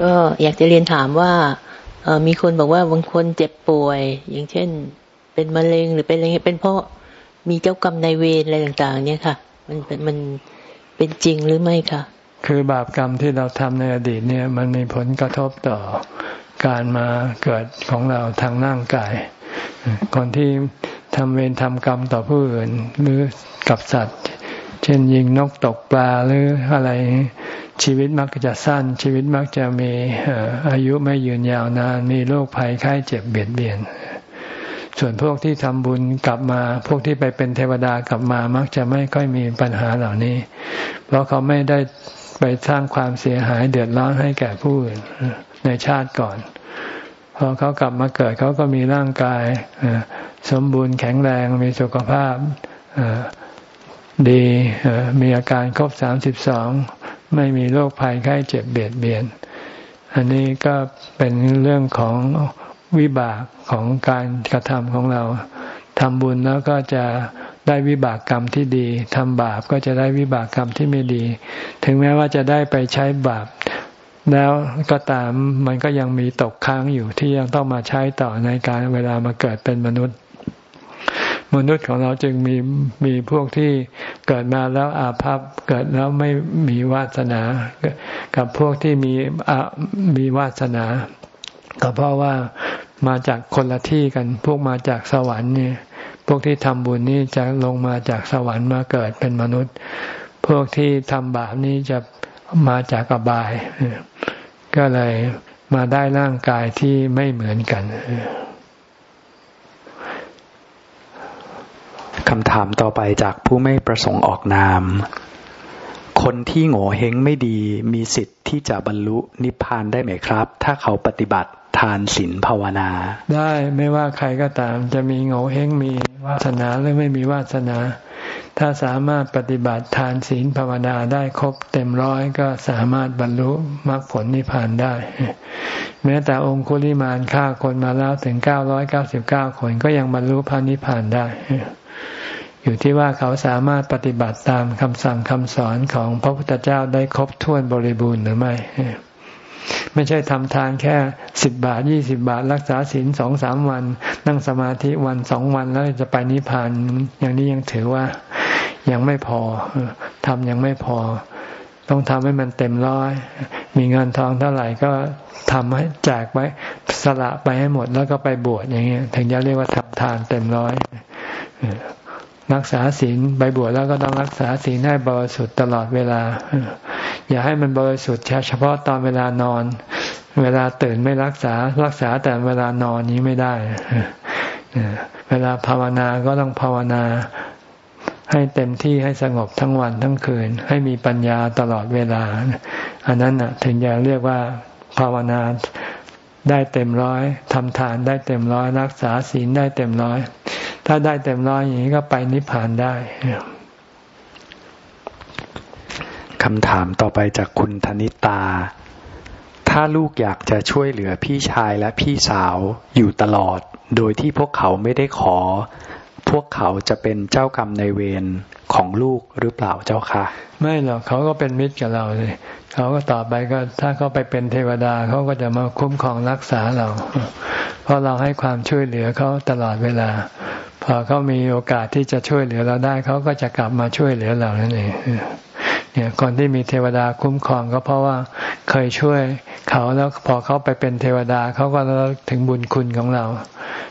Speaker 6: ก็อยากจะเรียนถามว่ามีคนบอกว่าบางคนเจ็บป่วย อย่างเช่น เป็นมะเร็งหรือเป็นอะไรเป็นเพราะมีเจ้ากรรมนายเวรอะไรต่าง ๆ เนี่ยค่ะ มันมันเป็นจริงหรือไม่คะ
Speaker 1: คือบาปกรรมที่เราทำในอดีตเนี่ย มันมีผลกระทบต่อการมาเกิดของเราทางร่างกายคนที่ทำเวรทำกรรมต่อผู้อื่นหรือกับสัตว์ เช่นยิงนกตกปลาหรืออะไรชีวิตมักจะสั้น ชีวิตมักจะมีอายุไม่ยืนยาวนาน มีโรคภัยไข้เจ็บเบียดเบียน ส่วนพวกที่ทำบุญกลับมา พวกที่ไปเป็นเทวดากลับมามักจะไม่ค่อยมีปัญหาเหล่านี้ เพราะเขาไม่ได้ไปสร้างความเสียหายเดือดร้อนให้แก่ผู้อื่นในชาติก่อน พอเขากลับมาเกิดเขาก็มีร่างกายสมบูรณ์แข็งแรงมีสุขภาพดีมีอาการครบสามสิบสองไม่มีโรคภัยไข้เจ็บเบียดเบียน อันนี้ก็เป็นเรื่องของ วิบากของการกระทำของเราทำบุญแล้วก็จะได้วิบากกรรมที่ดีทำบาปก็จะได้วิบากกรรมที่ไม่ดี ถึงแม้ว่าจะได้ไปใช้บาป แล้วก็ตามมันก็ยังมีตกค้างอยู่ที่ยังต้องมาใช้ต่อในการเวลามาเกิดเป็นมนุษย์ มนุษย์ของเราจึงมีมีพวกที่เกิดมาแล้วอาภัพเกิดแล้วไม่มีวาสนา กับพวกที่มีมีวาสนา ก็เพราะว่ามาจากคนละที่กัน พวกมาจากสวรรค์เนี่ย พวกที่ทำบุญนี่จะลงมาจากสวรรค์มาเกิดเป็นมนุษย์ พวกที่ทำบาปนี่จะมาจากอบาย ก็เลยมาได้ร่างกายที่ไม่เหมือนกัน
Speaker 2: คำถามต่อไปจากผู้ไม่ประสงค์ออกนาม คนที่โง่เฮงไม่ดีมีสิทธิ์ที่จะบรรลุนิพพานได้ไหมครับ ถ้าเขาปฏิบัติ ทานศีลภาวนา
Speaker 1: ได้ไม่ว่าใครก็ตาม จะมีโง่เฮงมีวาสนาหรือไม่มีวาสนา ถ้าสามารถปฏิบัติทานศีลภาวนาได้ครบเต็มร้อยก็สามารถบรรลุมรรคผลนิพพานได้ แม้แต่องคุลิมานฆ่าคนมาแล้วถึงเก้าร้อยเก้าสิบเก้าคนก็ยังบรรลุพระนิพพานได้อยู่ที่ว่าเขาสามารถปฏิบัติตามคำสั่งคำสอนของพระพุทธเจ้าได้ครบถ้วนบริบูรณ์หรือไม่ ไม่ใช่ทำทานแค่สิบบาทยี่สิบาท รักษาศีลสองสามวัน นั่งสมาธิวันสองวันแล้วจะไปนิพพานอย่างนี้ยังถือว่ายังไม่พอทำยังไม่พอ ต้องทำให้มันเต็มร้อย มีเงินทองเท่าไหร่ก็ทำให้แจกไปสละไปให้หมดแล้วก็ไปบวชอย่างเงี้ยถึงจะเรียกว่าทำทานเต็มร้อย รักษาศีลใบบวชแล้วก็ต้องรักษาศีลให้บริสุทธิ์ตลอดเวลา อย่าให้มันบริสุทธิ์เฉพาะตอนเวลานอน เวลาตื่นไม่รักษารักษาแต่เวลานอนนี้ไม่ได้ เวลาภาวนาก็ต้องภาวนาให้เต็มที่ให้สงบทั้งวันทั้งคืน ให้มีปัญญาตลอดเวลา อันนั้นถึงจะเรียกว่าภาวนาได้เต็มร้อยทำทานได้เต็มร้อย รักษาศีลได้เต็มร้อย ถ้าได้เต็มร้อยอย่างนี้ก็ไปนิพพานได้
Speaker 2: คำถามต่อไปจากคุณธนิตา ถ้าลูกอยากจะช่วยเหลือพี่ชายและพี่สาวอยู่ตลอด โดยที่พวกเขาไม่ได้ขอ พวกเขาจะเป็นเจ้ากรรมในเวรของลูกหรือเปล่าเจ้าค่ะ
Speaker 1: ไม่หรอกเขาก็เป็นมิตรกับเราเลยเขาก็ต่อไปก็ถ้าเขาไปเป็นเทวดาเขาก็จะมาคุ้มครองรักษาเรา เพราะเราให้ความช่วยเหลือเขาตลอดเวลา พอเขามีโอกาสที่จะช่วยเหลือเราได้เขาก็จะกลับมาช่วยเหลือเรานั่นเองเนี่ยคนที่มีเทวดาคุ้มครองก็เพราะว่าเคยช่วยเขาแล้วพอเขาไปเป็นเทวดาเขาก็ถึงบุญคุณของเรา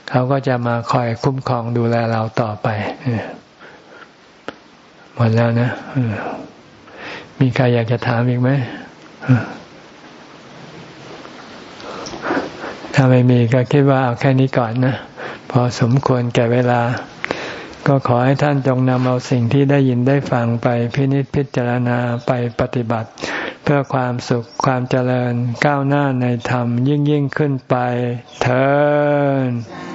Speaker 1: เขาก็จะมาคอยคุ้มครองดูแลเราต่อไปหมดแล้วนะมีใครอยากจะถามอีกไหมถ้าไม่มีก็คิดว่าเอาแค่นี้ก่อนนะ พอสมควรแก่เวลา ก็ขอให้ท่านจงนำเอาสิ่งที่ได้ยินได้ฟังไปพินิจพิจารณาไปปฏิบัติ เพื่อความสุขความเจริญก้าวหน้าในธรรมยิ่งยิ่งขึ้นไปเถิด